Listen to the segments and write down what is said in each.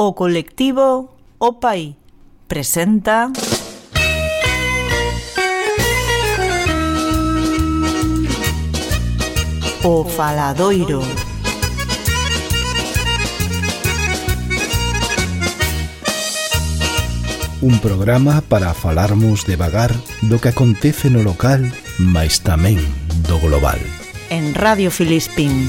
O colectivo OPAI presenta... O Faladoiro. Un programa para falarmos devagar do que acontece no local, mais tamén do global. En Radio Filispín.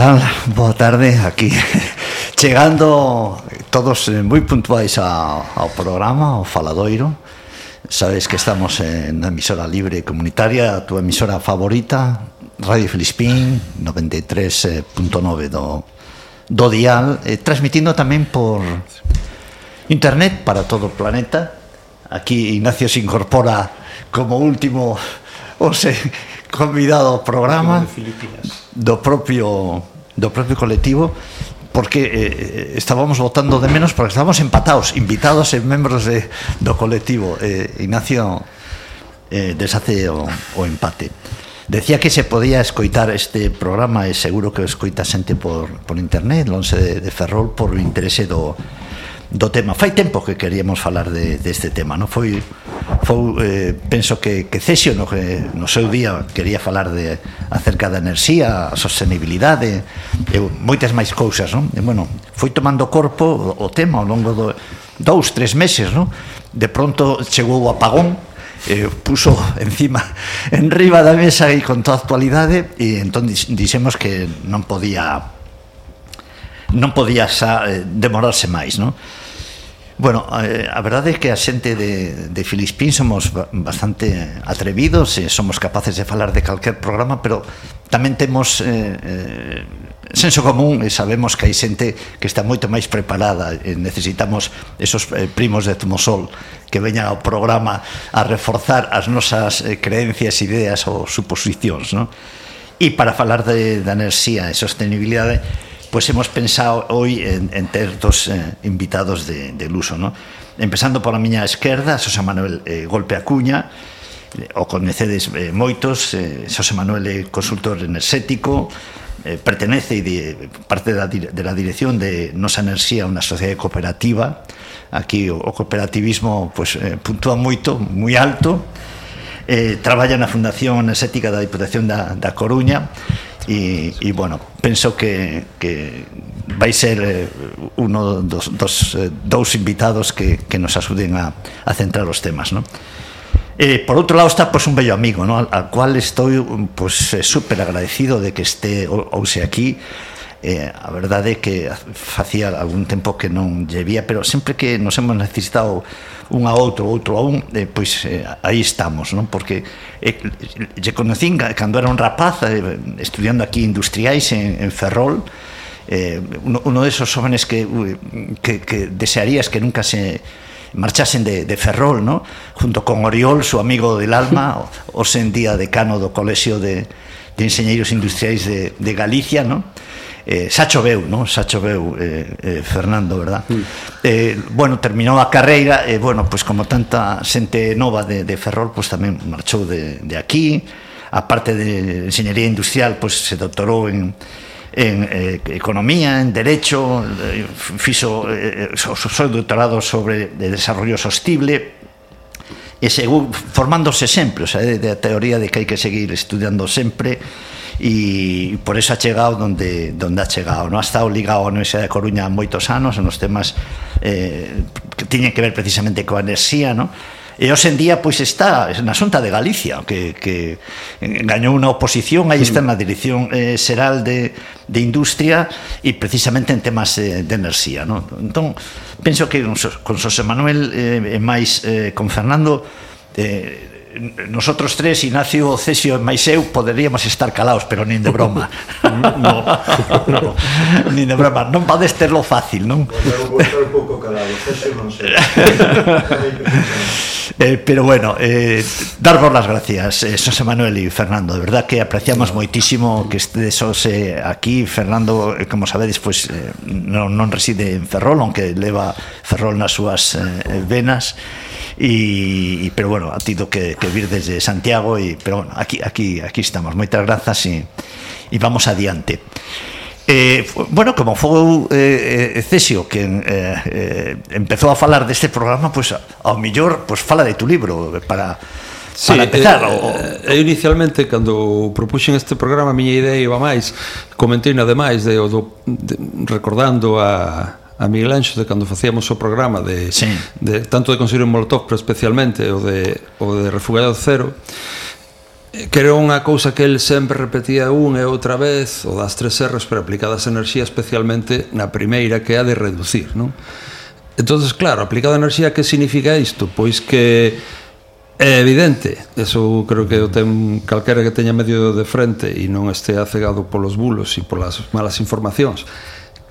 tal? Boa tarde aquí. Chegando todos eh, moi puntuais a, ao programa, ao Faladoiro. Sabes que estamos en na emisora libre comunitaria A túa emisora favorita Radio Filispín 93.9 do, do dial eh, Transmitindo tamén por internet para todo o planeta. Aquí Ignacio se incorpora como último, O se convidado ao programa do propio do propio colectivo porque eh, eh, estábamos votando de menos porque estábamos empatados, invitados e membros de, do colectivo. Eh, Ignacio eh, deshace o, o empate. Decía que se podía escoitar este programa e seguro que o escoita xente por, por internet, lonse de, de Ferrol, por o interese do, do tema. Fai tempo que queríamos falar de, deste de tema, non foi foi eh, penso que que Cesio no, que, no seu día quería falar de acerca da enerxía, a sostenibilidade, e moitas máis cousas, non? E bueno, foi tomando corpo o, o tema ao longo do dous, tres meses, non? De pronto chegou o apagón eh, puso encima en riba da mesa e con toda a actualidade e entón dixemos que non podía non podía xa, eh, demorarse máis, non? Bueno, eh, a verdade é que a xente de, de Filispín somos bastante atrevidos e somos capaces de falar de calquer programa, pero tamén temos eh, eh, senso común e sabemos que hai xente que está moito máis preparada e necesitamos esos eh, primos de Tumosol que veñan ao programa a reforzar as nosas eh, creencias, ideas ou suposicións, non? E para falar de, da enerxía e sostenibilidade, pues hemos pensado hoy en, en ter dos eh, invitados de, de luso, ¿no? Empezando pola miña esquerda, Xosé Manuel eh, Golpe Acuña, o conhecedes eh, moitos, eh, Xosé Manuel é consultor enerxético, eh, pertenece e de, parte da, de la dirección de Nosa Enerxía, unha sociedade cooperativa. Aquí o, o cooperativismo pues, eh, puntúa moito, moi alto. Eh, traballa na Fundación Enerxética da Diputación da, da Coruña e, e bueno, penso que, que vai ser eh, uno dos, dos eh, dous invitados que, que nos axuden a, a centrar os temas, non? Eh, por outro lado está pois, pues, un bello amigo, ¿no? al, al cual estou pois, pues, eh, super agradecido de que este ouse aquí eh, a verdade é que facía algún tempo que non lle vía, pero sempre que nos hemos necesitado un a outro, outro a un, eh, pois eh, aí estamos, non? Porque eh, lle conocín cando era un rapaz eh, estudiando aquí industriais en, en Ferrol, eh, uno, uno de esos jóvenes que, que, que desearías que nunca se marchasen de, de Ferrol, ¿no? junto con Oriol, su amigo del alma, os en día decano do Colexio de, de Enseñeiros Industriais de, de Galicia, ¿no? eh, xa choveu, non? Xa choveu eh, eh, Fernando, verdad? Mm. Eh, bueno, terminou a carreira e eh, bueno, pois como tanta xente nova de, de Ferrol, pois tamén marchou de, de aquí, a parte de enxeñería industrial, pois se doctorou en en eh, economía, en derecho, eh, fixo eh, so, so doutorado sobre de desarrollo sostible, e según formándose sempre, o sea, de, de a teoría de que hai que seguir estudiando sempre e por eso ha chegado donde, donde ha chegado. Non ha estado ligado á Universidade de Coruña moitos anos nos temas eh, que tiñen que ver precisamente coa enerxía, non? E hoxe en día pois está na Xunta de Galicia que, que gañou unha oposición aí está na Dirección eh, Xeral de, de Industria e precisamente en temas eh, de enerxía no? entón, penso que con Xosé Manuel eh, e máis eh, con Fernando eh, nosotros tres, Ignacio, Cesio e máis eu, poderíamos estar calaos, pero nin de broma. no, no. nin de broma. Non podes terlo fácil, non? Eu vou estar un pouco calado, Cesio non sei. eh, pero bueno, eh, darvos las gracias, eh, José Manuel e Fernando. De verdad que apreciamos moitísimo que estedes eh, aquí. Fernando, eh, como sabedes, pues, eh, non, non reside en Ferrol, aunque leva Ferrol nas súas eh, venas e pero bueno, ha tido que, que vir desde Santiago e pero bueno, aquí aquí aquí estamos. Moitas grazas e e vamos adiante. Eh, bueno, como foi eh, eh, Cesio que eh, eh, empezou a falar deste programa, pois pues, ao mellor pois pues, fala de tu libro eh, para Sí, para empezar eh, o... Eu eh, inicialmente cando propuxen este programa a miña idea iba máis comentei na demais de, do, de, recordando a, a Miguel Anxo de cando facíamos o programa de, sí. de tanto de Consello Molotov, pero especialmente o de, o de Refugado Cero, eh, que era unha cousa que el sempre repetía un e outra vez, o das tres erros, pero aplicadas a enerxía especialmente na primeira que é a de reducir, non? entonces claro, aplicada a enerxía, que significa isto? Pois que É evidente, eso creo que o ten calquera que teña medio de frente e non estea cegado polos bulos e polas malas informacións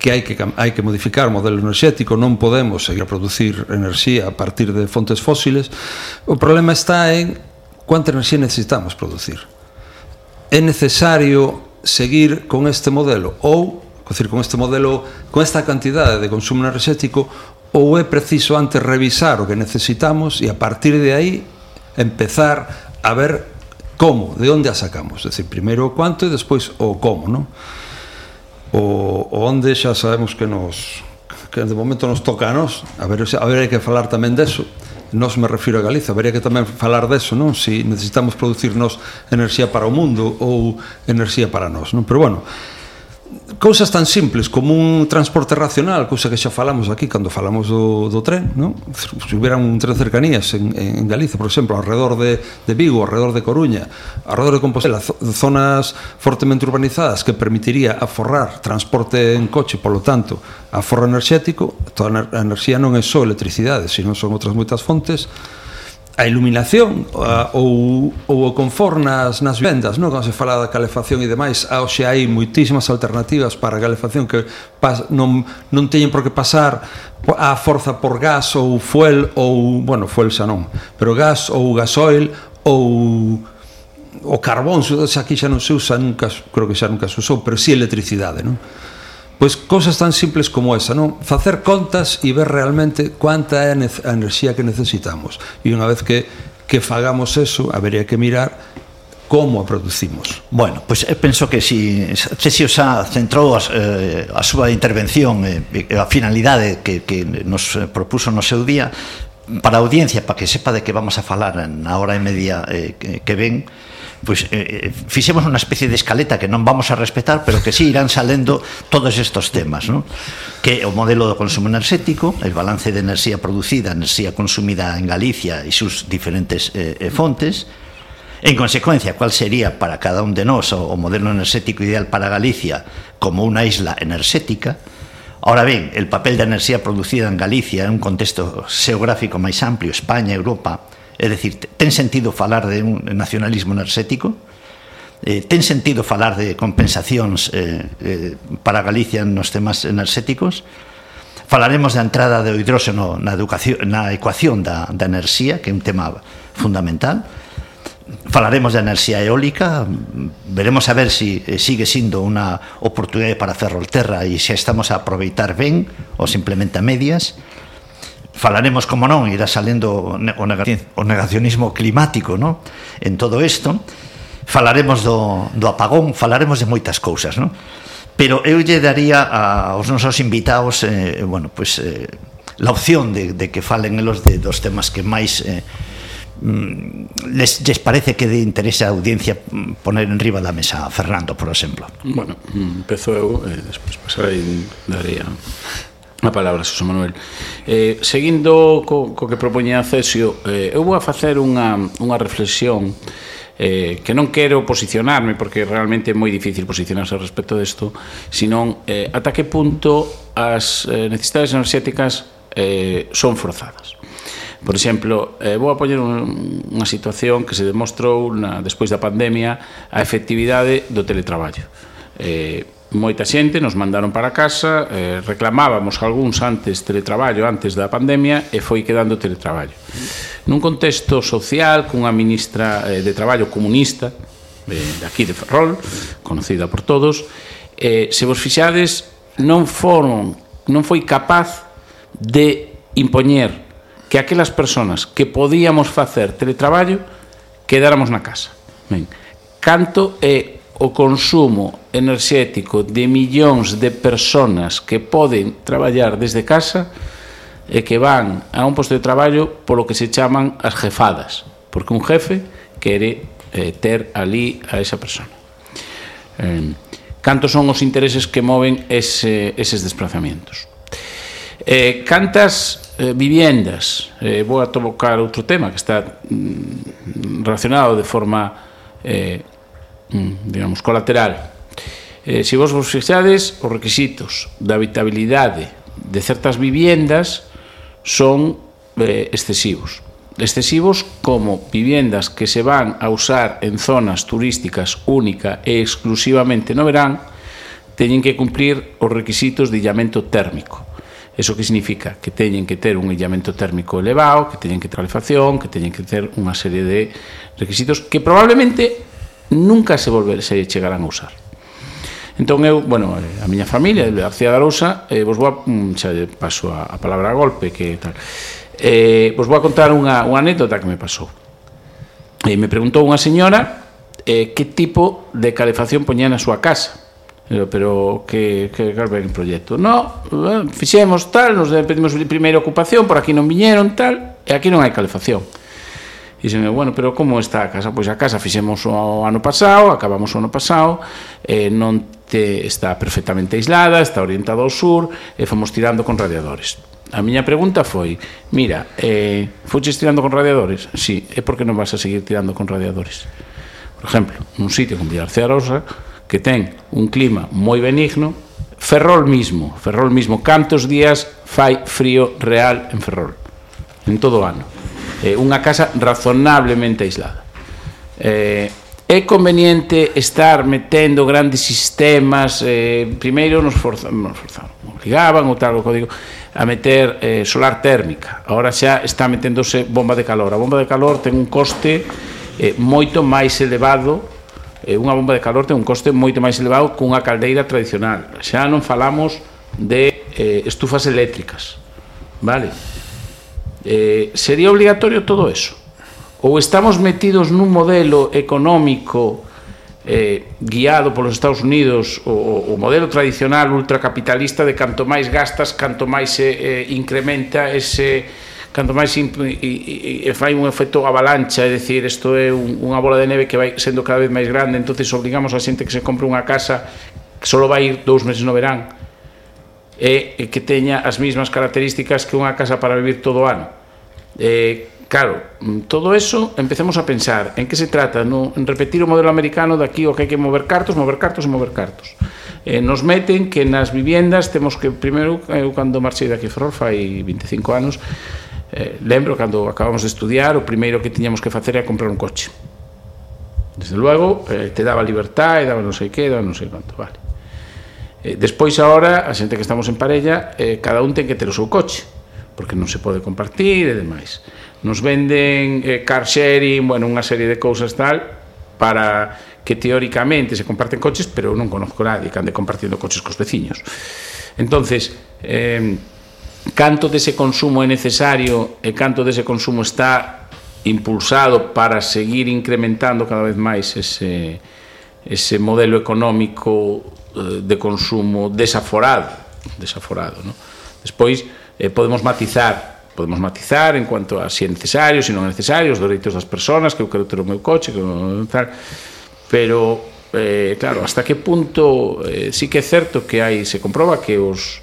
que hai que hai que modificar o modelo enerxético, non podemos seguir a producir enerxía a partir de fontes fósiles. O problema está en quanta enerxía necesitamos producir. É necesario seguir con este modelo ou decir, con este modelo, con esta cantidade de consumo enerxético ou é preciso antes revisar o que necesitamos e a partir de aí empezar a ver como, de onde a sacamos, é dicir, primeiro o cuánto e despois o como, non? o, o onde xa sabemos que nos que de momento nos toca a nos a ver, a ver hai que falar tamén deso nos me refiro a Galiza, habería que tamén falar deso, non? Si necesitamos producirnos enerxía para o mundo ou enerxía para nós, non? Pero bueno, cousas tan simples como un transporte racional, cousa que xa falamos aquí cando falamos do, do tren, non? Se hubiera un tren cercanías en, en Galicia, por exemplo, alrededor de, de Vigo, alrededor de Coruña, alrededor de Compostela, zonas fortemente urbanizadas que permitiría aforrar transporte en coche, polo tanto, aforro enerxético, toda a enerxía non é só electricidade, sino son outras moitas fontes, a iluminación a, ou, ou o confort nas, nas vivendas, non? Cando se fala da calefacción e demais, a hoxe hai moitísimas alternativas para a calefacción que pas, non, non teñen por que pasar a forza por gas ou fuel ou, bueno, fuel xa non, pero gas ou gasoil ou o carbón, xa aquí xa non se usa nunca, creo que xa nunca se usou, pero si sí electricidade, non? Pois cousas tan simples como esa, non? Facer contas e ver realmente cuánta é a enerxía que necesitamos. E unha vez que que fagamos eso, habería que mirar como a producimos. Bueno, pois pues, penso que si Cesio xa centrou as, eh, a súa intervención eh, a finalidade que, que nos eh, propuso no seu día para a audiencia, para que sepa de que vamos a falar na hora e media eh, que, que ven, pois eh, fixemos unha especie de escaleta que non vamos a respetar, pero que sí irán salendo todos estos temas, non? Que o modelo do consumo enerxético, el balance de enerxía producida, enerxía consumida en Galicia e sus diferentes eh, eh fontes, En consecuencia, cual sería para cada un de nós o modelo enerxético ideal para Galicia como unha isla enerxética, Ahora ben, el papel da enerxía producida en Galicia en un contexto xeográfico máis amplio, España, Europa, É dicir, ten sentido falar de un nacionalismo enerxético? Eh, ten sentido falar de compensacións eh, eh, para Galicia nos temas enerxéticos? Falaremos da entrada do hidróxeno na, educación, na ecuación da, da enerxía, que é un tema fundamental. Falaremos da enerxía eólica, veremos a ver se si eh, sigue sindo unha oportunidade para Ferrolterra e se estamos a aproveitar ben ou simplemente a medias. Falaremos, como non, irá salendo o negacionismo climático no? en todo isto. Falaremos do, do apagón, falaremos de moitas cousas. No? Pero eu lle daría a, aos nosos invitados eh, bueno, pues, eh, la opción de, de que falen elos de, dos temas que máis... Eh, mm, les, les parece que de interese a audiencia poner en riba da mesa a Fernando, por exemplo? Bueno, mm, empezo eu e despois pasarei daría A palabra, Xosé Manuel. Eh, seguindo co, co que propoñía Cesio, eh, eu vou a facer unha, unha reflexión eh, que non quero posicionarme, porque realmente é moi difícil posicionarse ao respecto desto, senón eh, ata que punto as eh, necesidades enerxéticas eh, son forzadas. Por exemplo, eh, vou a poñer un, unha situación que se demostrou na, despois da pandemia a efectividade do teletraballo. Eh, moita xente nos mandaron para casa, eh, reclamábamos algúns antes teletraballo, antes da pandemia, e foi quedando teletraballo. Nun contexto social, cunha ministra eh, de traballo comunista, eh, de aquí de Ferrol, conocida por todos, eh, se vos fixades, non foron, non foi capaz de impoñer que aquelas persoas que podíamos facer teletraballo quedáramos na casa. Ben, canto é o consumo enerxético de millóns de personas que poden traballar desde casa e que van a un posto de traballo polo que se chaman as jefadas, porque un jefe quere eh, ter ali a esa persona. Eh, cantos son os intereses que moven ese, eses desplazamentos? Eh, cantas eh, viviendas, eh, vou a tocar outro tema que está mm, relacionado de forma eh, Mm, digamos, colateral. Eh, se si vos vos fixades, os requisitos da habitabilidade de certas viviendas son eh, excesivos. Excesivos como viviendas que se van a usar en zonas turísticas única e exclusivamente no verán, teñen que cumplir os requisitos de illamento térmico. Eso que significa que teñen que ter un illamento térmico elevado, que teñen que ter calefacción, que teñen que ter unha serie de requisitos que probablemente nunca se volver se chegarán a usar. Entón eu, bueno, eh, a miña familia de García Garousa, eh, vos vou a, mm, xa paso a, a palabra a golpe que tal. Eh, vos vou a contar unha, unha anécdota que me pasou. Eh, me preguntou unha señora eh, que tipo de calefacción poñía na súa casa. Pero, pero que, que claro, ven proxecto. No, eh, fixemos tal, nos pedimos primeira ocupación, por aquí non viñeron tal, e aquí non hai calefacción dixen, bueno, pero como está a casa? Pois a casa fixemos o ano pasado, acabamos o ano pasado, eh, non te, está perfectamente aislada, está orientada ao sur, e fomos tirando con radiadores. A miña pregunta foi, mira, eh, foches tirando con radiadores? Sí, e por que non vas a seguir tirando con radiadores? Por exemplo, nun sitio como Villarcearosa, que ten un clima moi benigno, Ferrol mismo, Ferrol mismo, cantos días fai frío real en Ferrol? En todo o ano eh, unha casa razonablemente aislada. Eh, é conveniente estar metendo grandes sistemas, eh, primeiro nos, forza, nos forzaron, obligaban o tal o código a meter eh, solar térmica. Agora xa está meténdose bomba de calor. A bomba de calor ten un coste eh, moito máis elevado eh, unha bomba de calor ten un coste moito máis elevado cunha caldeira tradicional. Xa non falamos de eh, estufas eléctricas. Vale? Eh, sería obligatorio todo eso? Ou estamos metidos nun modelo económico eh, guiado polos Estados Unidos o, o modelo tradicional ultracapitalista de canto máis gastas, canto máis se eh, incrementa ese canto máis e, e, e fai un efecto avalancha, é dicir, isto é un, unha bola de neve que vai sendo cada vez máis grande, entonces obligamos a xente que se compre unha casa que só vai ir dous meses no verán e, e que teña as mesmas características que unha casa para vivir todo o ano Eh, claro, mm, todo eso empecemos a pensar en que se trata, no, en repetir o modelo americano de aquí o que hai que mover cartos, mover cartos e mover cartos. Eh, nos meten que nas viviendas temos que, primeiro, eu cando marchei daqui a Ferrol fai 25 anos, eh, lembro cando acabamos de estudiar, o primeiro que tiñamos que facer era comprar un coche. Desde luego, eh, te daba libertad, e daba non sei que, daba non sei quanto, vale. Eh, despois, agora, a xente que estamos en parella, eh, cada un ten que ter o seu coche porque non se pode compartir e demais. Nos venden eh, car sharing, bueno, unha serie de cousas tal, para que teóricamente se comparten coches, pero eu non conozco nadie que ande compartindo coches cos veciños. Entonces, eh, canto dese consumo é necesario e canto dese consumo está impulsado para seguir incrementando cada vez máis ese, ese modelo económico eh, de consumo desaforado, desaforado, ¿no? Despois, eh, podemos matizar podemos matizar en cuanto a si é necesario, si non é necesario, os dereitos das persoas, que eu quero ter o meu coche, que non tal. Pero eh, claro, hasta que punto eh, sí que é certo que hai se comproba que os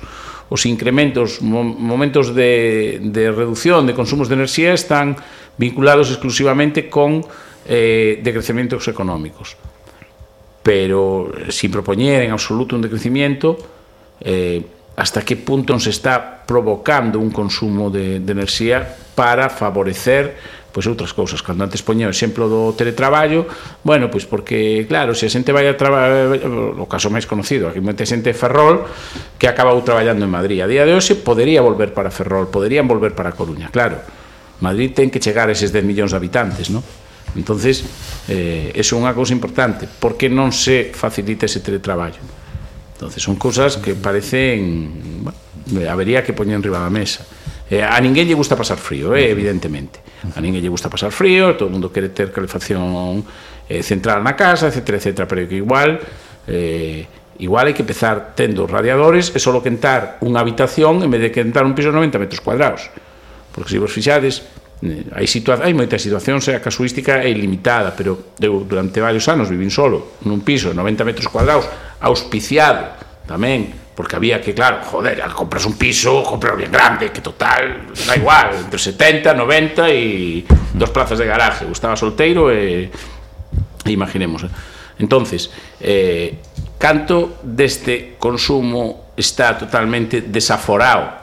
os incrementos, momentos de, de reducción de consumos de enerxía están vinculados exclusivamente con eh, decrecementos económicos. Pero eh, sin propoñer en absoluto un decrecimiento, eh, hasta que punto nos está provocando un consumo de, de enerxía para favorecer pois outras cousas. Cando antes poñía o exemplo do teletraballo, bueno, pois porque, claro, se a xente vai a traballar, o caso máis conocido, aquí moita xente de Ferrol que acabou traballando en Madrid. A día de hoxe podería volver para Ferrol, poderían volver para Coruña, claro. Madrid ten que chegar a eses 10 millóns de habitantes, non? Entonces, eh, é unha cousa importante, porque non se facilita ese teletraballo. Entonces son cousas que parecen, bueno, eh, habería que poñer riba da mesa. Eh, a ninguén lle gusta pasar frío, eh, evidentemente. A ninguén lle gusta pasar frío, todo o mundo quere ter calefacción eh, central na casa, etc, etc, pero que igual eh, igual hai que empezar tendo radiadores e só quentar unha habitación en vez de quentar un piso de 90 metros cuadrados. Porque se vos fixades, hai situa hai moitas situacións e a casuística é ilimitada, pero eu durante varios anos vivín solo nun piso de 90 metros cuadrados auspiciado tamén porque había que, claro, joder, al compras un piso, compras bien grande, que total, da igual, entre 70, 90 e dos plazas de garaje, gustaba solteiro e, e imaginemos. Eh. Entonces, eh, canto deste consumo está totalmente desaforado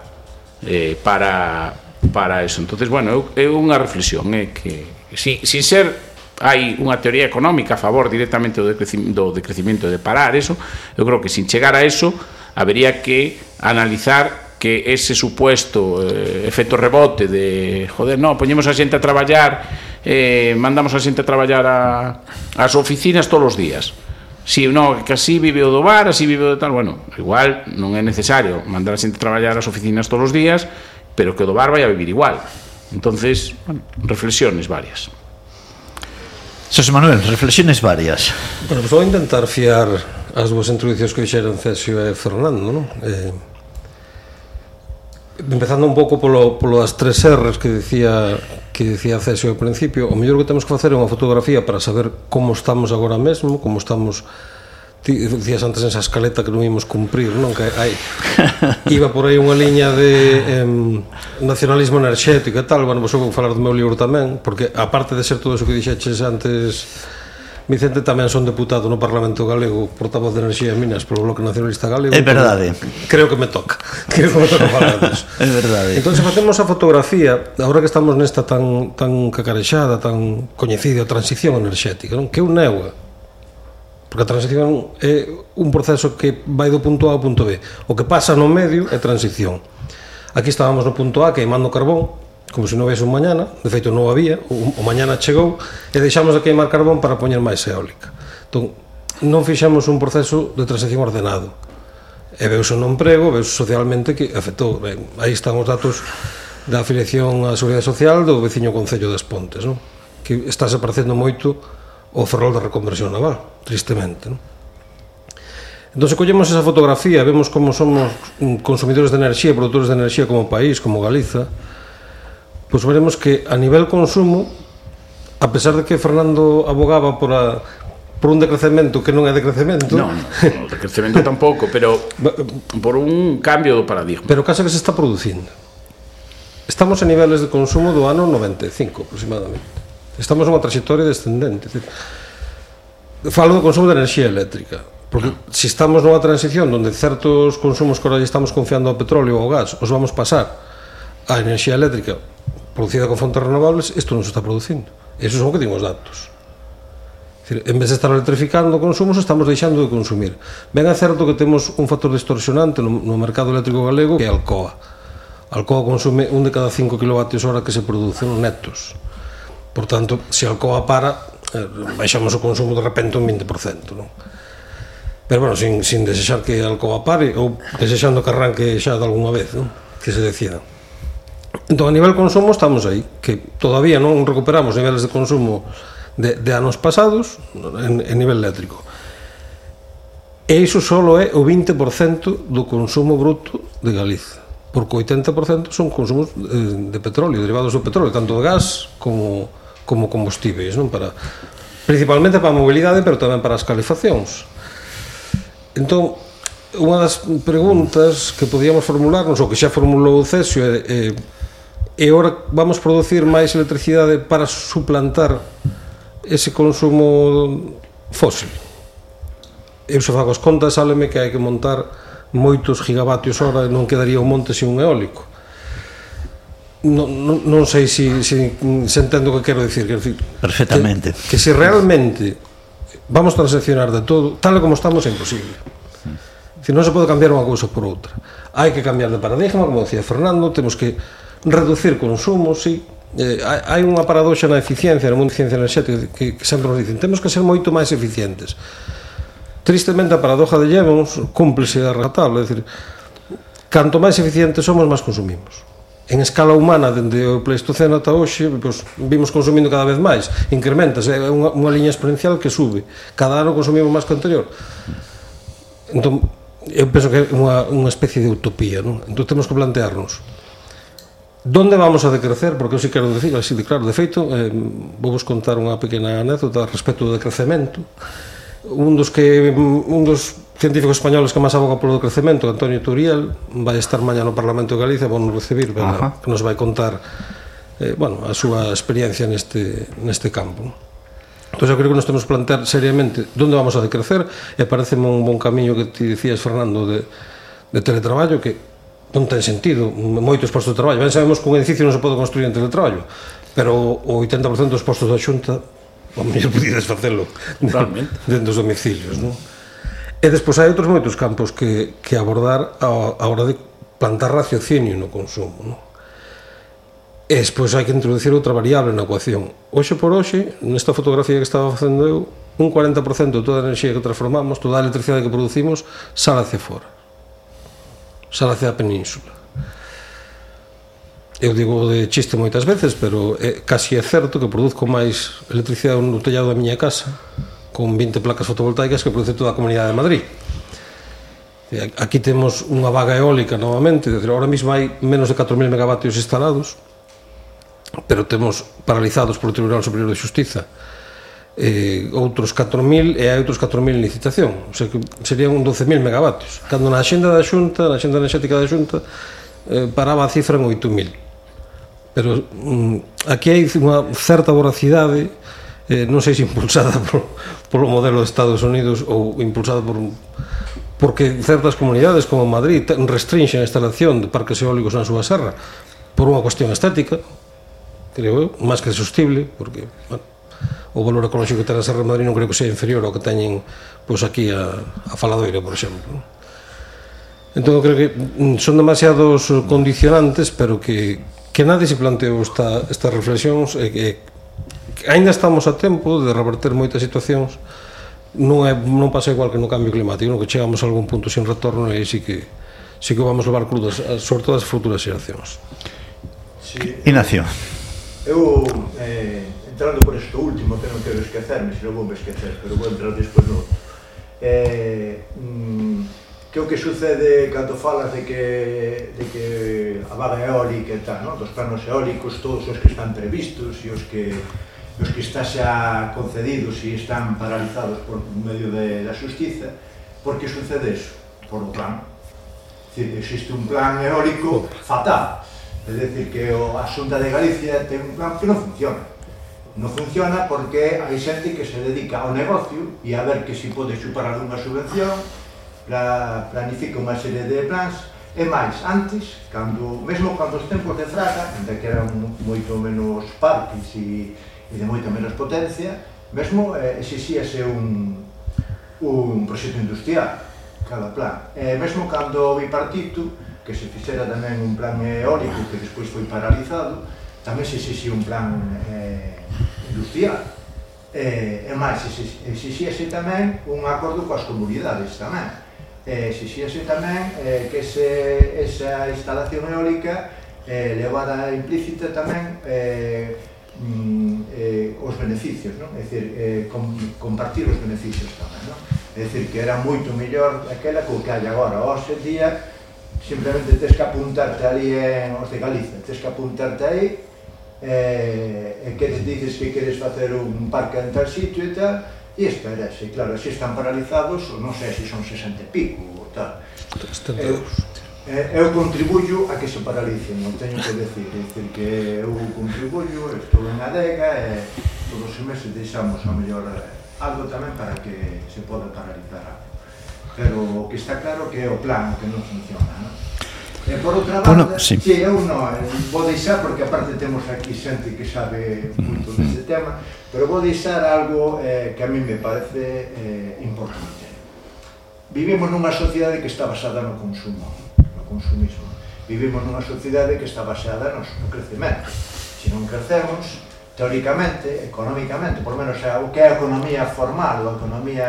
eh, para, para eso. Entonces, bueno, é unha reflexión, eh, é que sin, sin ser hai unha teoría económica a favor directamente do decrecimento, do decrecimento de parar eso, eu creo que sin chegar a eso habería que analizar que ese supuesto eh, efecto rebote de joder, no, poñemos a xente a traballar eh, mandamos a xente a traballar a, as oficinas todos os días Si, no, que así vive o do bar, así vive o do tal, bueno, igual non é necesario mandar a xente a traballar as oficinas todos os días, pero que o do bar vai a vivir igual. Entonces, bueno, reflexiones varias. Xosé Manuel, reflexiones varias. Bueno, pues vou intentar fiar as vos introducións que dixeron Cesio e Fernando, non? Eh, empezando un pouco polo, polo das tres R's que decía que decía Cesio ao principio, o mellor que temos que facer é unha fotografía para saber como estamos agora mesmo, como estamos ti dicías antes esa escaleta que non íamos cumprir, non? Que hai, iba por aí unha liña de em, nacionalismo enerxético e tal, bueno, pois vos vou falar do meu libro tamén, porque aparte de ser todo iso que dixeches antes Vicente tamén son deputado no Parlamento Galego, portavoz de Enerxía e Minas polo Bloque Nacionalista Galego. É verdade. Creo que me toca. Creo que me toca falar disso. é verdade. Entón, se facemos a fotografía, agora que estamos nesta tan, tan cacarexada, tan coñecida, transición enerxética, non? que é un neua Porque a transición é un proceso que vai do punto A ao punto B. O que pasa no medio é transición. Aquí estábamos no punto A queimando carbón, como se non houvese un mañana, de feito non había, o mañana chegou, e deixamos de queimar carbón para poñer máis eólica. Entón, non fixemos un proceso de transición ordenado. E veuse no emprego, veuse socialmente que afectou. Ben, aí están os datos da afiliación á Seguridade Social do veciño Concello das Pontes, non? que está se parecendo moito o ferrol da reconversión naval, tristemente. Non? Entón, se collemos esa fotografía, vemos como somos mm, consumidores de enerxía, produtores de enerxía como país, como Galiza, pois veremos que a nivel consumo, a pesar de que Fernando abogaba por a, por un decrecemento que non é decrecemento. Non, no, decrecemento tampouco, pero por un cambio do paradigma. Pero caso que se está producindo. Estamos a niveles de consumo do ano 95 aproximadamente. Estamos nunha trayectoria descendente. Falo do consumo de enerxía eléctrica. Porque ah. se estamos nunha transición onde certos consumos que ahora estamos confiando ao petróleo ou ao gas, os vamos pasar a enerxía eléctrica producida con fontes renovables, isto non se está producindo. Eso son o que dimos datos. Decir, en vez de estar electrificando consumos, estamos deixando de consumir. Ben é certo que temos un factor distorsionante no, no mercado eléctrico galego que é a Alcoa. A Alcoa consume un de cada 5 kWh que se producen netos. Por tanto, se Alcoa para, eh, baixamos o consumo de repente un 20%, non? Pero, bueno, sin, sin desexar que Alcoa pare ou desexando que arranque xa de alguna vez, non? Que se decida. Entón, a nivel consumo estamos aí, que todavía non recuperamos niveles de consumo de, de anos pasados en, en nivel eléctrico. E iso só é o 20% do consumo bruto de Galiza porque o 80% son consumos eh, de petróleo, derivados do petróleo, tanto de gas como como combustíveis, non? Para principalmente para a mobilidade, pero tamén para as calefaccións. Entón, unha das preguntas que podíamos formularnos ou que xa formulou o Cesio é, é e ora vamos producir máis electricidade para suplantar ese consumo fósil. Eu se fago as contas, sáleme que hai que montar moitos gigavatios hora e non quedaría un monte sin un eólico non, non, non sei se, se, se entendo o que quero dicir, quero dicir perfectamente. que, que se realmente vamos transaccionar de todo tal como estamos é imposible. Si non se pode cambiar unha cousa por outra. Hai que cambiar de paradigma, como decía Fernando temos que reducir consumo sí, eh, hai unha paradoxa na eficiencia na mundo de ciencia enerxética que, que sempre nos dicen temos que ser moito máis eficientes. Tristemente a paradoxa de Jevons cúmplese a regatable, é dicir canto máis eficientes somos, máis consumimos en escala humana dende o Pleistoceno ata hoxe, pois, vimos consumindo cada vez máis, incrementase, é unha, unha liña exponencial que sube. Cada ano consumimos máis que o anterior. Entón, eu penso que é unha, unha especie de utopía, non? Entón temos que plantearnos Donde vamos a decrecer? Porque eu si quero decir así de claro, de feito, eh, vou vos contar unha pequena anécdota respecto do decrecemento. Un dos que un dos científicos españoles que máis abogan polo crecemento, Antonio Turiel, vai estar mañá no Parlamento de Galicia, vamos recibir, verdad, que nos vai contar eh, bueno, a súa experiencia neste, neste campo. Entón, eu creo que nos temos que plantear seriamente onde vamos a decrecer e pareceme un bon camiño que ti dicías, Fernando, de, de teletraballo que non ten sentido moitos postos de traballo. Ben sabemos que un edificio non se pode construir en teletraballo, pero o 80% dos postos da xunta o mellor podides facelo dentro dos domicilios, non? E despois hai outros moitos campos que, que abordar a, a hora de plantar raciocinio no consumo. Non? E despois hai que introducir outra variable na ecuación. Hoxe por hoxe, nesta fotografía que estaba facendo eu, un 40% de toda a enerxía que transformamos, toda a electricidade que producimos, sale hacia fora. Sale hacia a península. Eu digo de chiste moitas veces, pero é, casi é certo que produzco máis electricidade no tellado da miña casa con 20 placas fotovoltaicas que produce toda a Comunidade de Madrid. Aquí temos unha vaga eólica novamente, decir, ahora mismo hai menos de 4.000 megavatios instalados, pero temos paralizados polo Tribunal Superior de Justiza eh, outros 4.000 e hai outros 4.000 en licitación, o sea que serían 12.000 megavatios. Cando na xenda da Xunta, na xenda enerxética da Xunta, eh, paraba a cifra en 8.000. Pero mm, aquí hai unha certa voracidade eh, non sei se impulsada por, polo modelo de Estados Unidos ou impulsada por porque certas comunidades como Madrid restringen a instalación de parques eólicos na súa serra por unha cuestión estética creo eu, máis que sustible porque bueno, o valor ecolóxico que ten a Serra de Madrid non creo que sea inferior ao que teñen pois aquí a, a Faladoiro, por exemplo entón creo que mm, son demasiados eh, condicionantes pero que, que nadie se planteou esta, estas reflexións e que aínda estamos a tempo de reverter moitas situacións. Non, é, non pasa igual que no cambio climático non que chegamos a algún punto sin retorno e aí sí que, sí que vamos levar crudas sobre todo as futuras xeracións. Sí, Inacio Eu eh, entrando por isto último que non quero esquecerme se non vou me esquecer pero vou entrar despois no eh, mm, que o que sucede cando falas de que, de que a vaga eólica e tal, no? dos planos eólicos, todos os que están previstos e os que os que está xa concedidos e están paralizados por medio de, da xustiza, porque sucede eso? Por o plan. Decir, existe un plan eólico fatal. É dicir, que o, a Xunta de Galicia ten un plan que non funciona. Non funciona porque hai xente que se dedica ao negocio e a ver que se pode chupar algunha subvención, pla, planifica unha serie de plans, E máis, antes, cando, mesmo cando os tempos de Fraga, ainda que eran moito menos parques e e de moita menos potencia, mesmo eh, exixíase un, un proxecto industrial cada plan. E mesmo cando o bipartito, que se fixera tamén un plan eólico que despois foi paralizado, tamén se exixía un plan eh, industrial. E, e máis, exixíase tamén un acordo coas comunidades tamén. E, exixíase tamén eh, que se, esa instalación eólica eh, levada implícita tamén eh, mm, eh, os beneficios, non? É dicir, eh, com, compartir os beneficios tamén, non? É dicir, que era moito mellor aquela co que hai agora. Hoxe día, simplemente tens que apuntarte ali en os de Galicia, tens que apuntarte aí, eh, e que dices que queres facer un parque en tal sitio e tal, e espera, se claro, se están paralizados, non sei se son 60 e pico ou tal. Están todos. Eh, Eh, eu contribuyo a que se paralicen, non teño que decir, é dicir que eu contribuyo, estou en adega e todos os meses deixamos a mellor algo tamén para que se poda paralizar algo. Pero o que está claro que é o plan que non funciona, non? E por outra banda, bueno, sí. eu non eh, vou deixar, porque aparte temos aquí xente que sabe moito mm-hmm. deste tema, pero vou deixar algo eh, que a mí me parece eh, importante. Vivimos nunha sociedade que está basada no consumo consumismo. Vivimos nunha sociedade que está baseada no, no crecemento. Se non crecemos, teóricamente, económicamente, por menos o que é a economía formal, a economía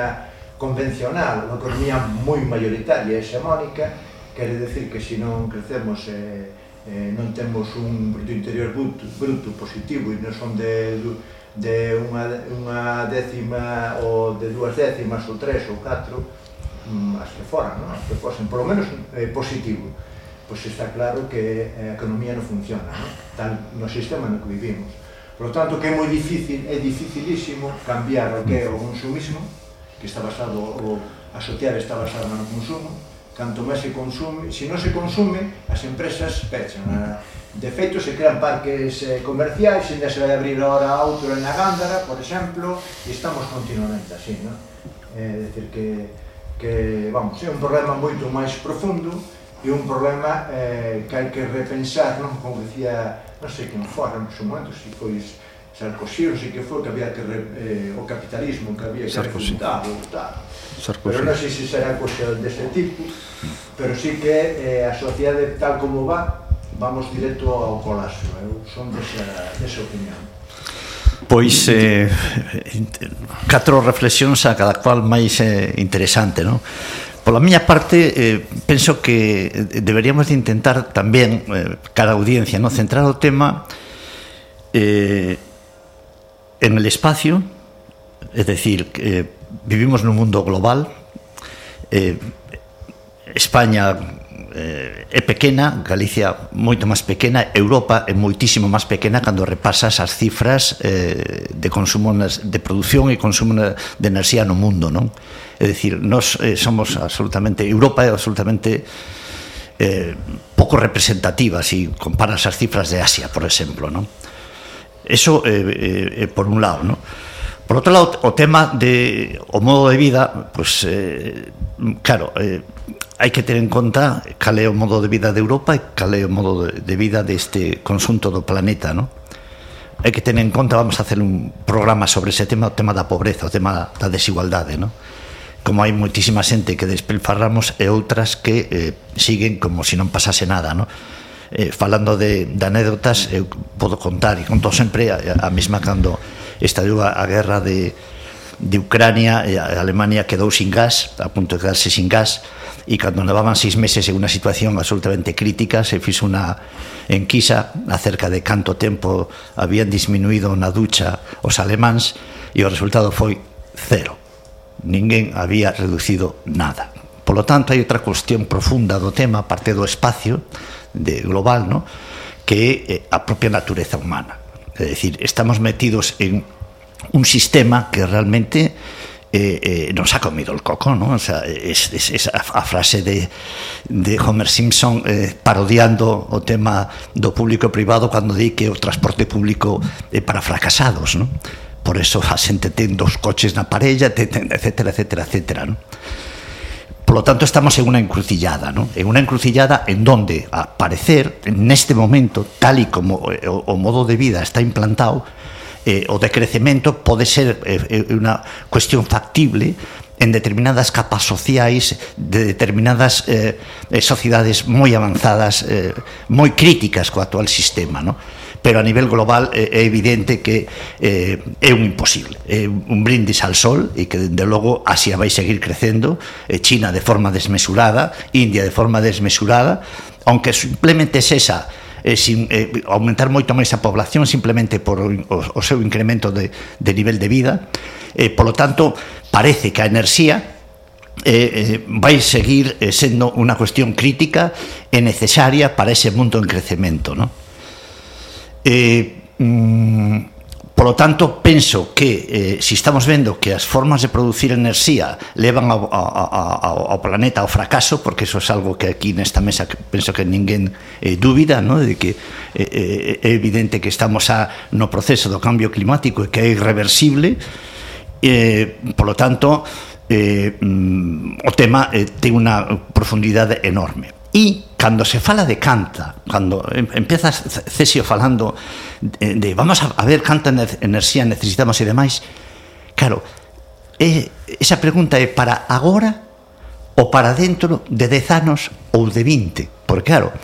convencional, a economía moi mayoritaria e hexemónica, quere decir que se non crecemos eh, eh, non temos un bruto interior bruto, bruto positivo e non son de, de unha, unha décima ou de dúas décimas ou tres ou catro, Mm, as que foran, non? as que fosen, polo menos eh, positivo, pois está claro que eh, a economía non funciona, non? Tal, no sistema no que vivimos. Por lo tanto, que é moi difícil, é dificilísimo cambiar o que é o consumismo, que está basado, o, a sociedade está basada no consumo, canto máis se consume, se non se consume, as empresas pechan. A, de feito, se crean parques eh, comerciais, ainda se vai abrir ahora outro en a Gándara, por exemplo, e estamos continuamente así, non? É eh, decir, que que, vamos, é un problema moito máis profundo e un problema eh, que hai que repensar, non? Como decía, non sei quen fora, non sei momento, se foi Sarkozy, ou sei que foi, que había que re, eh, o capitalismo que había que Sarkozy. refutar, tal. Sarkozy. Pero non sei se será cuestión deste tipo, pero sí que eh, a sociedade tal como va, vamos directo ao colapso. Eu son desa, desa opinión pois eh, catro reflexións a cada cual máis eh, interesante, non? Pola miña parte, eh, penso que deberíamos de intentar tamén eh, cada audiencia, non centrar o tema eh, en el espacio, es decir, eh, vivimos nun mundo global, eh, España eh, é pequena, Galicia moito máis pequena, Europa é moitísimo máis pequena cando repasas as cifras eh, de consumo nas, de produción e consumo na, de enerxía no mundo, non? É dicir, nós eh, somos absolutamente Europa é absolutamente eh, pouco representativa se si comparas as cifras de Asia, por exemplo, non? Eso eh, eh, por un lado, non? Por outro lado, o tema de o modo de vida, pois pues, eh, claro, eh, hai que ter en conta cal é o modo de vida de Europa e cal é o modo de vida deste consunto do planeta, non? Hai que ter en conta, vamos a hacer un programa sobre ese tema, o tema da pobreza, o tema da desigualdade, non? Como hai moitísima xente que despilfarramos e outras que eh, siguen como se si non pasase nada, non? Eh, falando de, de anécdotas, eu podo contar e conto sempre a, a mesma cando estallou a, a guerra de, de Ucrania, a Alemania quedou sin gas, a punto de quedarse sin gas, e cando levaban seis meses en unha situación absolutamente crítica, se fixo unha enquisa acerca de canto tempo habían disminuído na ducha os alemáns, e o resultado foi cero. Ninguén había reducido nada. Por lo tanto, hai outra cuestión profunda do tema, parte do espacio de global, ¿no? que é a propia natureza humana. É dicir, estamos metidos en un sistema que realmente eh, eh, nos ha comido el coco, ¿no? O sea, es, es, es a, a, frase de, de Homer Simpson eh, parodiando o tema do público privado cando di que o transporte público é para fracasados, ¿no? Por eso a xente ten dos coches na parella, etcétera, etcétera, etcétera, ¿no? Por lo tanto, estamos en una encrucillada, ¿no? En una encrucillada en donde, a parecer, en este momento, tal y como eh, o, o modo de vida está implantado, eh, o decrecemento pode ser eh, eh, unha cuestión factible en determinadas capas sociais de determinadas eh, eh, sociedades moi avanzadas eh, moi críticas co actual sistema no? pero a nivel global eh, é evidente que eh, é un imposible é un brindis al sol e que dende logo Asia vai seguir crecendo eh, China de forma desmesurada India de forma desmesurada aunque simplemente es esa eh, sin, eh, aumentar moito máis a población simplemente por o, o seu incremento de, de nivel de vida. Eh, polo tanto, parece que a enerxía eh, eh, vai seguir eh, sendo unha cuestión crítica e necesaria para ese mundo en crecemento. No? Eh, mm, Por lo tanto, penso que eh, se si estamos vendo que as formas de producir enerxía levan ao, ao, ao, ao planeta ao fracaso, porque eso é algo que aquí nesta mesa que penso que ninguén eh, dúbida, ¿no? de que eh, eh é evidente que estamos a, no proceso do cambio climático e que é irreversible, eh, por lo tanto, eh, mm, o tema eh, ten unha profundidade enorme. E cando se fala de canta, cando empeza Cesio falando de, de vamos a, a ver canta enerxía necesitamos e demais, claro, é, esa pregunta é para agora ou para dentro de 10 anos ou de 20? Porque claro,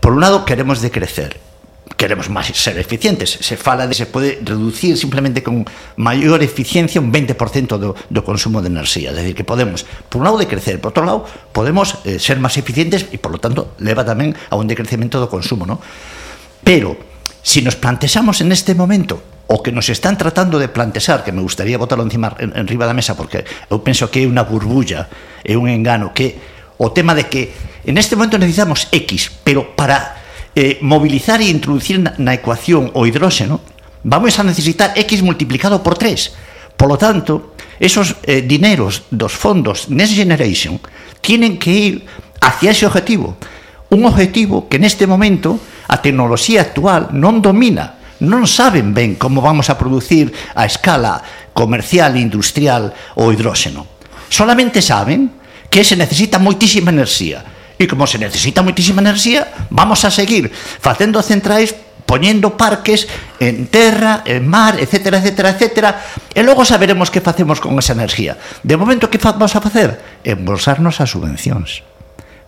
por un lado queremos decrecer, queremos máis ser eficientes. Se fala de se pode reducir simplemente con maior eficiencia un 20% do, do consumo de enerxía. É dicir, que podemos, por un lado, decrecer, por outro lado, podemos eh, ser máis eficientes e, por lo tanto, leva tamén a un decrecemento do consumo. ¿no? Pero, se si nos plantexamos en este momento o que nos están tratando de plantexar, que me gustaría botarlo encima en, en riba da mesa, porque eu penso que é unha burbulla, é un engano, que o tema de que en este momento necesitamos X, pero para eh, movilizar e introducir na, na ecuación o hidróxeno, vamos a necesitar X multiplicado por 3. Por lo tanto, esos eh, dineros dos fondos Next Generation tienen que ir hacia ese objetivo. Un objetivo que neste momento a tecnoloxía actual non domina, non saben ben como vamos a producir a escala comercial, e industrial o hidróxeno. Solamente saben que se necesita moitísima enerxía E como se necesita moitísima enerxía, vamos a seguir facendo centrais poñendo parques en terra, en mar, etc, etc, etc e logo saberemos que facemos con esa enerxía. De momento, que vamos a facer? Embolsarnos as subvencións.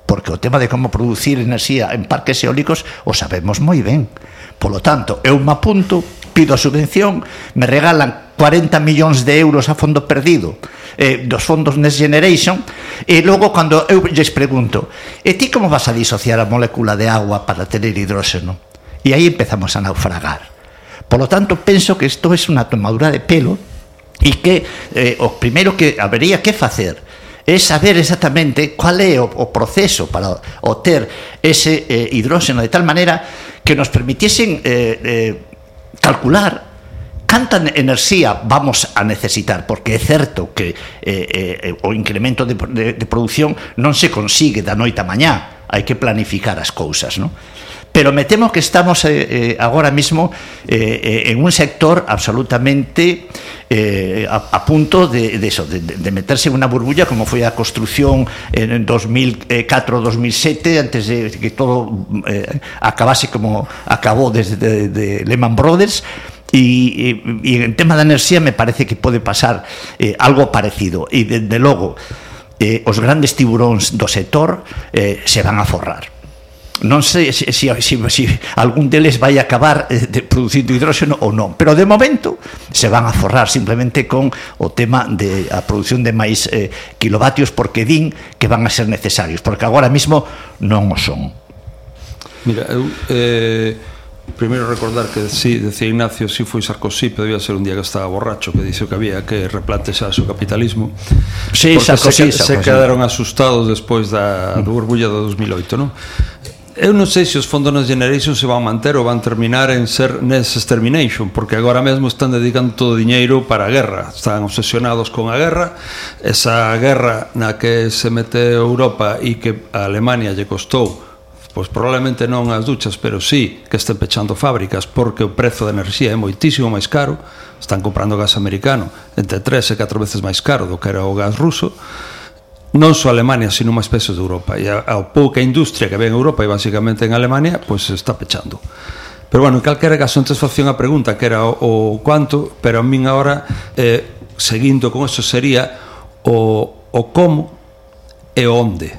Porque o tema de como producir enerxía en parques eólicos o sabemos moi ben. Polo tanto, eu me apunto, pido a subvención, me regalan 40 millóns de euros a fondo perdido eh, dos fondos Next Generation, e logo cando eu lles pregunto, e ti como vas a disociar a molécula de agua para tener hidróxeno? E aí empezamos a naufragar. Por lo tanto, penso que isto é es unha tomadura de pelo e que eh, o primeiro que habería que facer é saber exactamente cual é o, o proceso para obter ese eh, hidróxeno de tal maneira que nos permitiesen eh, eh, calcular canta enerxía vamos a necesitar? Porque é certo que eh, eh, eh, o incremento de, de, de produción non se consigue da noite a mañá, hai que planificar as cousas, non? Pero me temo que estamos eh, eh agora mesmo eh, eh, en un sector absolutamente eh, a, a punto de, de, eso, de, de meterse en unha burbulla como foi a construción en 2004-2007 antes de que todo eh, acabase como acabou desde de, de Lehman Brothers E, e, e en tema da enerxía me parece que pode pasar eh, algo parecido e dende de logo eh, os grandes tiburóns do sector eh, se van a forrar non sei se, se, se, se algún deles vai acabar eh, de, producindo hidróxeno ou non, pero de momento se van a forrar simplemente con o tema de a produción de máis eh, kilovatios porque din que van a ser necesarios, porque agora mesmo non o son. Mira, eu eh Primeiro recordar que si, decía Ignacio, si foi Sarkozy, pero debía ser un día que estaba borracho, que dixo que había que replantexar o capitalismo. Sí, porque Sarkozy, se, Sarkozy. se quedaron asustados despois da, do orgullo do 2008, non? Eu non sei se os fondos Next Generation se van manter ou van terminar en ser Next Extermination, porque agora mesmo están dedicando todo o diñeiro para a guerra. Están obsesionados con a guerra, esa guerra na que se mete Europa e que a Alemania lle costou pois probablemente non as duchas, pero sí que estén pechando fábricas porque o prezo da enerxía é moitísimo máis caro, están comprando gas americano entre 3 e 4 veces máis caro do que era o gas ruso, non só Alemania, sino máis países de Europa. E a, a pouca industria que ve en Europa e basicamente en Alemania, pois está pechando. Pero bueno, en calquera caso, antes facía unha pregunta que era o, o cuánto, pero a min agora, eh, seguindo con eso, sería o, o como e onde.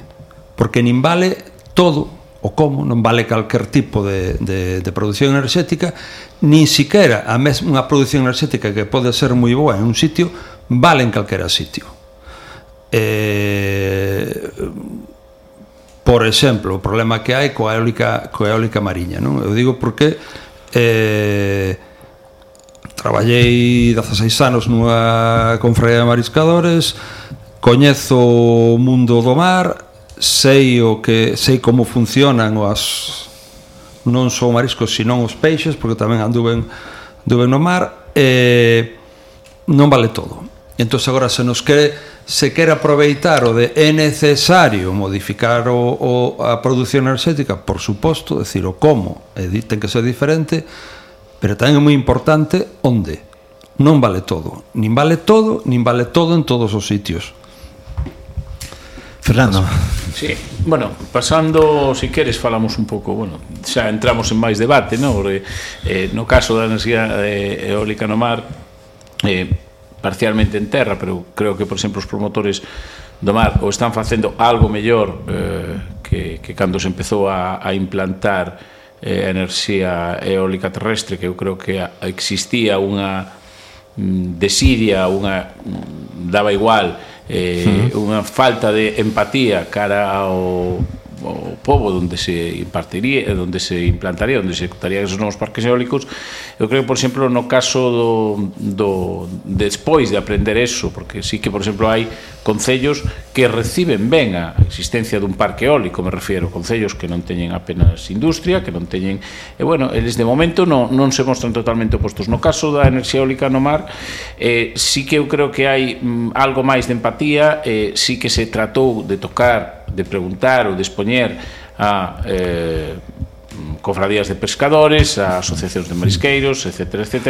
Porque nin vale todo o como, non vale calquer tipo de, de, de produción enerxética, nin siquiera a mes, unha produción enerxética que pode ser moi boa en un sitio, vale en calquera sitio. Eh, por exemplo, o problema que hai coa eólica, coa eólica mariña, non? Eu digo porque eh, traballei 16 anos nunha confraía de mariscadores, coñezo o mundo do mar, sei o que sei como funcionan as non só mariscos, senón os peixes, porque tamén anduven anduven no mar e non vale todo. Entón agora se nos quere se quere aproveitar o de é necesario modificar o, o a produción enerxética, por suposto, decir o como, e di, ten que ser diferente, pero tamén é moi importante onde. Non vale todo, nin vale todo, nin vale todo en todos os sitios Fernando. Sí. Bueno, pasando, se si queres, falamos un pouco, bueno, xa entramos en máis debate, no, Porque, eh, no caso da enerxía eh, eólica no mar, eh, parcialmente en terra, pero creo que, por exemplo, os promotores do mar o están facendo algo mellor eh, que, que cando se empezou a, a implantar eh, a enerxía eólica terrestre, que eu creo que existía unha mm, desidia, unha mm, daba igual eh, uh -huh. unha falta de empatía cara ao o povo onde se impartiría, eh, onde se implantaría, onde se ejecutarían esos novos parques eólicos. Eu creo que, por exemplo, no caso do, do despois de aprender eso, porque sí que, por exemplo, hai concellos que reciben ben a existencia dun parque eólico, me refiero, concellos que non teñen apenas industria, que non teñen... E, bueno, eles de momento non, non se mostran totalmente opostos. No caso da enerxía eólica no mar, eh, sí que eu creo que hai mm, algo máis de empatía, eh, sí que se tratou de tocar de preguntar ou de expoñer a eh, cofradías de pescadores, a asociacións de marisqueiros, etc. etc.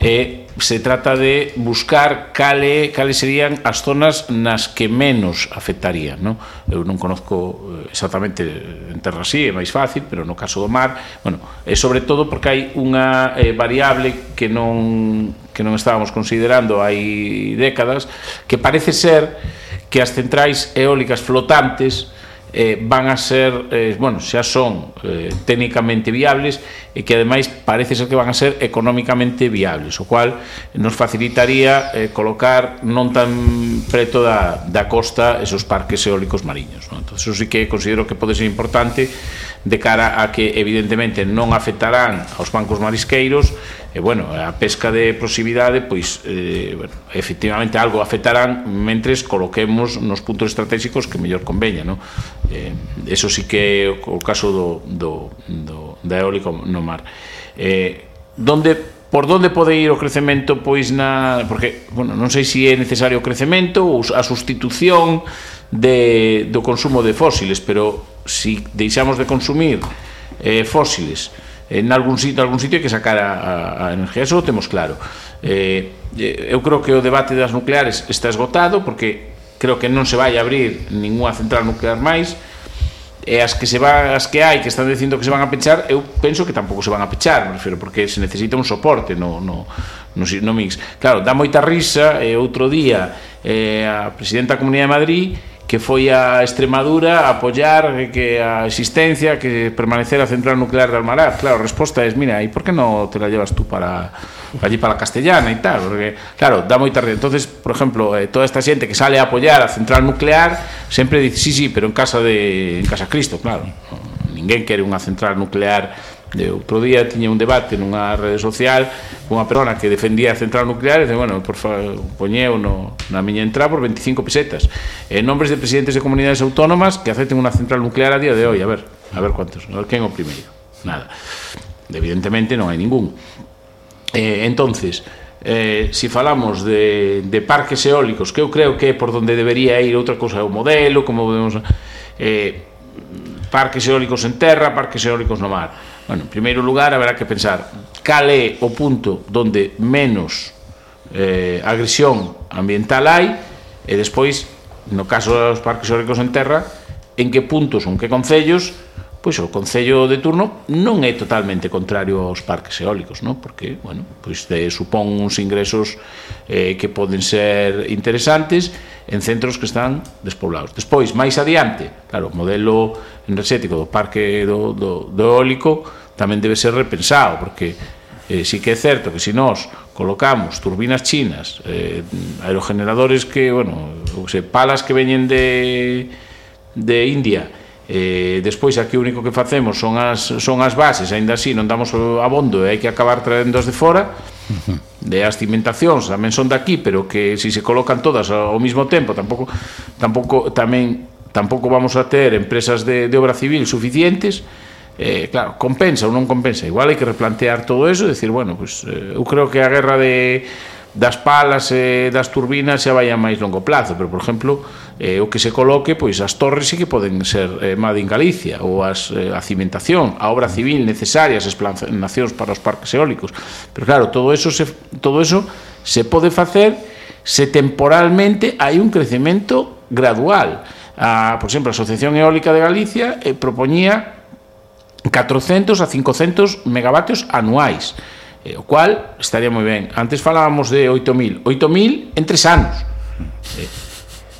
E se trata de buscar cale, cales serían as zonas nas que menos afectaría. Non? Eu non conozco eh, exactamente en terra así, é máis fácil, pero no caso do mar, bueno, é sobre todo porque hai unha eh, variable que non, que non estábamos considerando hai décadas, que parece ser que as centrais eólicas flotantes eh, van a ser, eh, bueno, xa son eh, técnicamente viables e que ademais parece ser que van a ser económicamente viables, o cual nos facilitaría eh, colocar non tan preto da, da costa esos parques eólicos mariños. Non? Entón, eso sí que considero que pode ser importante de cara a que evidentemente non afectarán aos bancos marisqueiros, e bueno, a pesca de proximidade pois eh, bueno, efectivamente algo afectarán mentres coloquemos nos puntos estratégicos que mellor conveña non? Eh, eso sí que é o caso do, do, do, da eólica no mar eh, donde por donde pode ir o crecemento pois na porque bueno, non sei se é necesario o crecemento ou a sustitución de, do consumo de fósiles, pero se si deixamos de consumir eh, fósiles en algún sitio, algún sitio hai que sacar a, a energía, eso temos claro. Eh, eh, eu creo que o debate das nucleares está esgotado porque creo que non se vai abrir ninguna central nuclear máis e as que se va, as que hai que están dicindo que se van a pechar, eu penso que tampouco se van a pechar, me refiro, porque se necesita un soporte no, no, no, no mix. Claro, dá moita risa, e outro día eh, a presidenta da Comunidade de Madrid que foi a Extremadura a apoyar que a existencia, que permanecer a central nuclear de Almaraz. Claro, a resposta é, mira, e por que non te la llevas tú para allí para la Castellana e tal? Porque, claro, dá moita red. Entonces, por exemplo, eh, toda esta xente que sale a apoyar a central nuclear sempre dice, sí, sí, pero en casa de en casa Cristo, claro. Ninguén quere unha central nuclear De outro día tiña un debate nunha rede social cunha persona que defendía a central nuclear e, bueno, por favor, poñeu no, na miña entrada por 25 pesetas. E nombres de presidentes de comunidades autónomas que acepten unha central nuclear a día de hoy. A ver, a ver cuántos, a ver quen o primeiro. Nada. Evidentemente non hai ningún. Eh, entonces, eh, si falamos de, de parques eólicos, que eu creo que é por donde debería ir outra cosa, o modelo, como podemos... Eh, parques eólicos en terra, parques eólicos no mar Bueno, en primeiro lugar, haberá que pensar cal é o punto donde menos eh, agresión ambiental hai e despois, no caso dos parques eólicos en terra, en que puntos, en que concellos pois o Concello de turno non é totalmente contrario aos parques eólicos, non? Porque, bueno, pois te supón uns ingresos eh, que poden ser interesantes en centros que están despoblados. Despois, máis adiante, claro, o modelo enerxético do parque do, do, do eólico tamén debe ser repensado, porque eh, sí que é certo que se nós colocamos turbinas chinas, eh, aerogeneradores que, bueno, o que se, palas que veñen de, de India, Eh, despois aquí o único que facemos son as son as bases, aínda así non damos abondo e hai que acabar traendo as de fora. De as cimentacións tamén son daqui, pero que se si se colocan todas ao mesmo tempo, tampouco tampouco tamén tampouco vamos a ter empresas de de obra civil suficientes. Eh, claro, compensa ou non compensa, igual hai que replantear todo eso, decir, bueno, pues eh, eu creo que a guerra de das palas e das turbinas xa vai a máis longo plazo, pero por exemplo, eh, o que se coloque, pois as torres sí que poden ser eh, Made in Galicia ou as eh, a cimentación, a obra civil necesaria, as explanacións para os parques eólicos. Pero claro, todo eso se todo eso se pode facer se temporalmente hai un crecemento gradual. A, por exemplo, a Asociación Eólica de Galicia eh, propoñía 400 a 500 megavatios anuais eh, o cual estaría moi ben. Antes falábamos de 8.000, 8.000 en tres anos. Eh,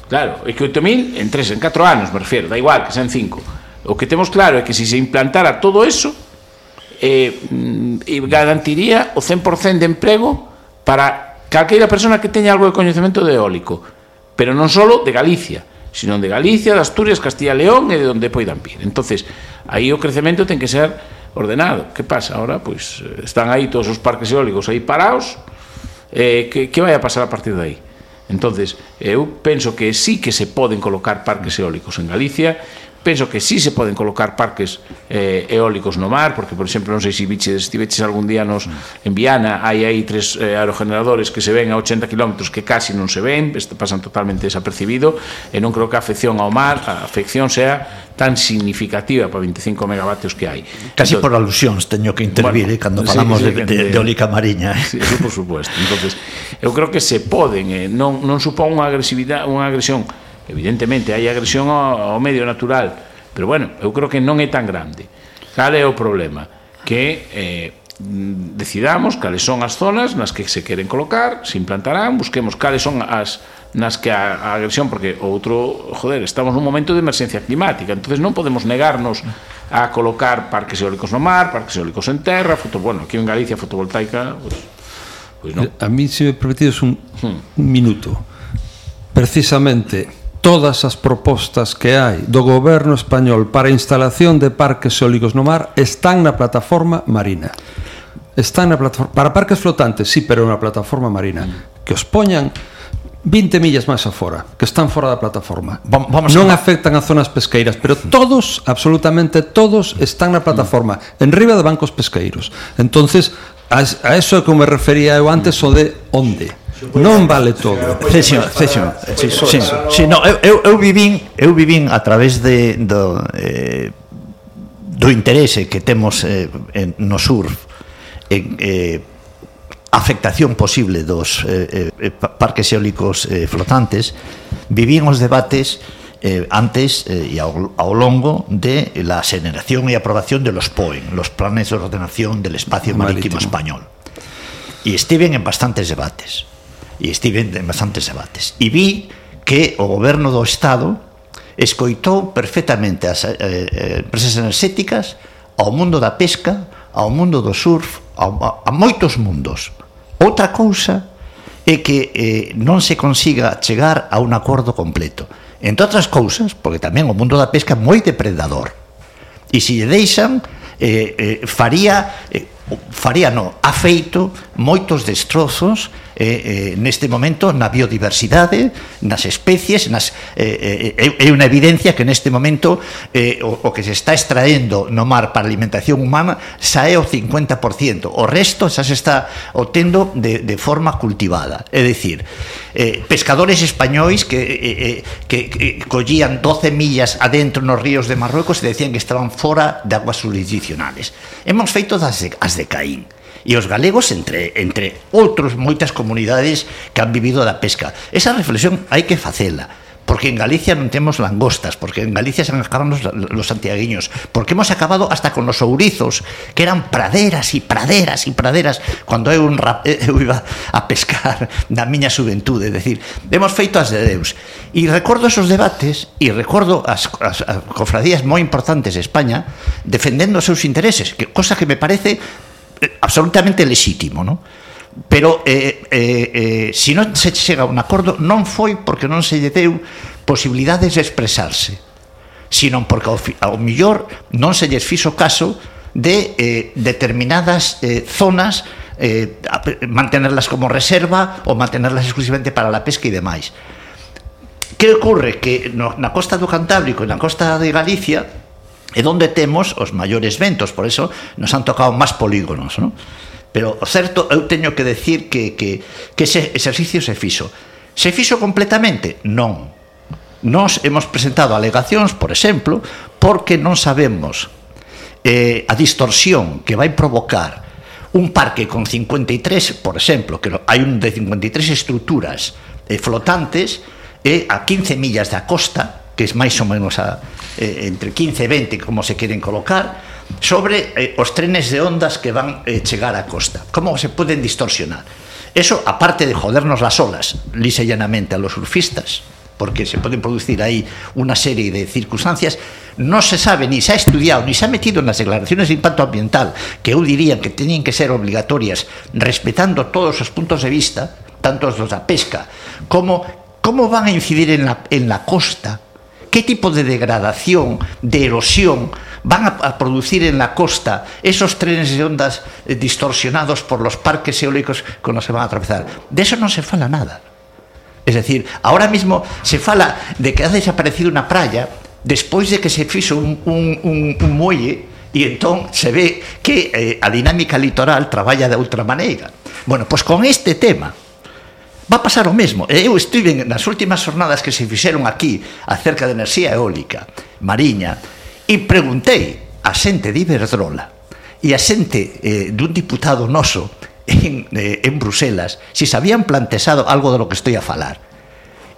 claro, é que 8.000 en tres, en 4 anos, me refiero, da igual que sean 5. O que temos claro é que se se implantara todo eso, eh, mm, garantiría o 100% de emprego para calqueira persona que teña algo de coñecemento de eólico, pero non só de Galicia, sino de Galicia, de Asturias, Castilla e León e de onde poidan vir. Entonces, aí o crecemento ten que ser ordenado. Que pasa? Ahora, pois, están aí todos os parques eólicos aí parados, eh, que, que vai a pasar a partir de aí? entonces eu penso que sí que se poden colocar parques eólicos en Galicia penso que sí se poden colocar parques eh, eólicos no mar, porque, por exemplo, non sei se viches, estiveches algún día nos, en Viana, hai aí tres eh, aerogeneradores que se ven a 80 km que casi non se ven, pasan totalmente desapercibido, e non creo que a afección ao mar, a afección sea tan significativa para 25 megavatios que hai. Casi Entonces, por alusións teño que intervir bueno, eh, cando falamos sí, sí, de, de, de eólica mariña. Eh. Sí, eso por supuesto. Entonces, eu creo que se poden, eh, non, non supón unha agresividade, unha agresión Evidentemente, hai agresión ao, ao medio natural, pero bueno, eu creo que non é tan grande. Cal é o problema? Que eh, decidamos cales son as zonas nas que se queren colocar, se implantarán, busquemos cales son as nas que a, a agresión, porque outro, joder, estamos nun momento de emerxencia climática, entonces non podemos negarnos a colocar parques eólicos no mar, parques eólicos en terra, foto, bueno, aquí en Galicia fotovoltaica, pues, pues non. A mí se me permitides un, hmm. un minuto. Precisamente todas as propostas que hai do goberno español para a instalación de parques eólicos no mar están na plataforma marina. Están na plataforma para parques flotantes, sí, pero na plataforma marina. Que os poñan 20 millas máis afora, que están fora da plataforma. Vamos non a... afectan a zonas pesqueiras, pero todos, absolutamente todos, están na plataforma, en riba de bancos pesqueiros. Entonces, a eso é que me refería eu antes o de onde non vale todo. Sí, señor, sí. Sí, sí, sí, no, eu, eu vivín, eu vivín a través de do eh, do interese que temos eh, en, no surf en eh, afectación posible dos eh, eh, parques eólicos eh, flotantes, vivín os debates eh, antes eh, e ao, ao longo de la generación e aprobación de los POEM, los planes de ordenación del espacio marítimo, marítimo español. Y estiven en bastantes debates e estiven en bastantes debates. E vi que o goberno do Estado escoitou perfectamente as eh, eh empresas energéticas ao mundo da pesca, ao mundo do surf, ao, a, a moitos mundos. Outra cousa é que eh, non se consiga chegar a un acordo completo. Entre outras cousas, porque tamén o mundo da pesca é moi depredador. E se lle deixan, eh, eh, faría, eh, faría no, afeito moitos destrozos eh, eh, neste momento na biodiversidade, nas especies, nas, eh, eh, eh, é unha evidencia que neste momento eh, o, o que se está extraendo no mar para alimentación humana xa é o 50%, o resto xa se está obtendo de, de forma cultivada. É dicir, eh, pescadores españois que, eh, eh, eh que, que collían 12 millas adentro nos ríos de Marruecos e decían que estaban fora de aguas jurisdicionales. Hemos feito das de, as de Caín e os galegos entre entre outros moitas comunidades que han vivido da pesca. Esa reflexión hai que facela porque en Galicia non temos langostas, porque en Galicia se acaban los, los santiaguiños, porque hemos acabado hasta con los ourizos, que eran praderas e praderas e praderas, cando eu, un rap, eu eh, iba a pescar na miña xuventude, é decir, hemos feito as de Deus. E recordo esos debates, e recordo as, as, as cofradías moi importantes de España defendendo os seus intereses, que, cosa que me parece absolutamente lexítimo, non? Pero eh, eh, eh, se si non se chega a un acordo non foi porque non se lle deu posibilidades de expresarse, sino porque ao, ao millor non se lles fixo caso de eh, determinadas eh, zonas eh, mantenerlas como reserva ou mantenerlas exclusivamente para a pesca e demais. Que ocorre? Que no, na costa do Cantábrico e na costa de Galicia e donde temos os maiores ventos, por eso nos han tocado máis polígonos, ¿no? Pero o certo, eu teño que decir que, que, que ese exercicio se fixo. Se fixo completamente? Non. Nos hemos presentado alegacións, por exemplo, porque non sabemos eh, a distorsión que vai provocar un parque con 53, por exemplo, que hai un de 53 estruturas eh, flotantes, e eh, a 15 millas da costa, que es máis ou menos a, eh, entre 15 e 20 como se queren colocar, sobre eh, os trenes de ondas que van eh, chegar á costa, como se poden distorsionar. Eso, aparte de jodernos las olas, lisa y llanamente a los surfistas, porque se pueden producir ahí una serie de circunstancias, no se sabe, ni se ha estudiado, ni se ha metido en las declaraciones de impacto ambiental, que eu diría que tenían que ser obligatorias, respetando todos os puntos de vista, tanto os da pesca, como como van a incidir en la, en la costa qué tipo de degradación, de erosión, van a, producir en la costa esos trenes de ondas eh, distorsionados por los parques eólicos con los van a atravesar. De eso no se fala nada. Es decir, ahora mismo se fala de que ha desaparecido una playa despois de que se fixo un, muelle e entón se ve que eh, a dinámica litoral traballa de outra maneira. Bueno, pois con este tema va pasar o mesmo. Eu estive nas últimas jornadas que se fixeron aquí acerca de enerxía eólica, mariña, e preguntei a xente de Iberdrola e a xente eh, dun diputado noso en, eh, en Bruselas se si sabían plantexado algo de lo que estoy a falar.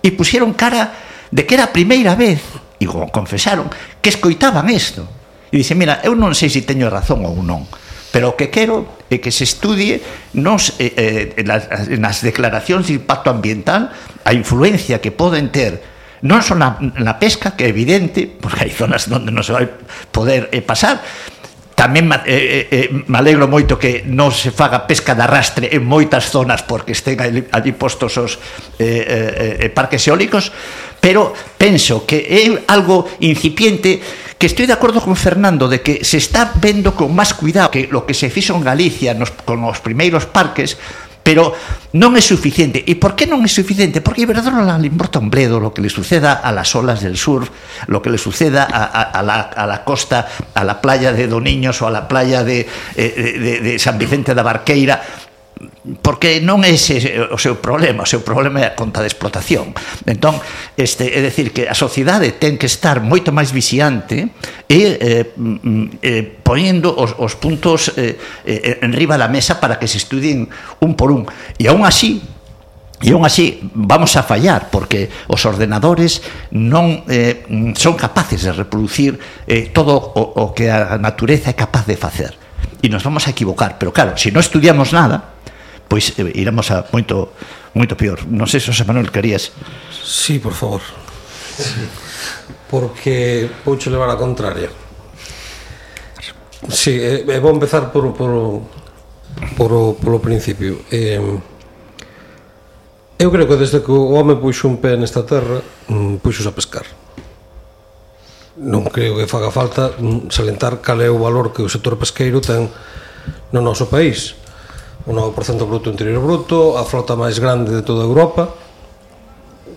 E pusieron cara de que era a primeira vez, e como confesaron, que escoitaban isto. E dice, mira, eu non sei se teño razón ou non, Pero o que quero é que se estudie nos, eh, eh, nas, nas declaracións de impacto ambiental a influencia que poden ter non só na, na pesca, que é evidente, porque hai zonas onde non se vai poder eh, pasar, tamén eh, eh, eh me alegro moito que non se faga pesca de arrastre en moitas zonas porque estén ali, ali postos os eh, eh, eh, parques eólicos, pero penso que é algo incipiente que estoy de acordo con Fernando de que se está vendo con máis cuidado que lo que se fixo en Galicia nos, con os primeiros parques Pero non é suficiente. E por que non é suficiente? Porque a Iberdrola le importa un bledo lo que le suceda a las olas del sur, lo que le suceda a, a, a, la, a la costa, a la playa de Doniños ou a la playa de, eh, de, de San Vicente da Barqueira porque non é ese o seu problema, o seu problema é a conta de explotación. Entón, este, é decir que a sociedade ten que estar moito máis vixiante e eh, mm, mm, eh, poñendo os, os puntos eh, eh, riba da mesa para que se estudien un por un. E aún así, E aún así vamos a fallar porque os ordenadores non eh, son capaces de reproducir eh, todo o, o que a natureza é capaz de facer. E nos vamos a equivocar, pero claro, se si non estudiamos nada, pois eh, iramos a moito moito peor. Non sei se José Manuel querías. Sí, por favor. Sí. Porque vouche levar a contraria. Sí, eh, eh, vou empezar por, por, por, por o principio. Eh, eu creo que desde que o home puxo un pé nesta terra, mm, puxos a pescar. Non creo que faga falta mm, salentar cal é o valor que o sector pesqueiro ten no noso país o 9% do Bruto Interior Bruto, a frota máis grande de toda Europa,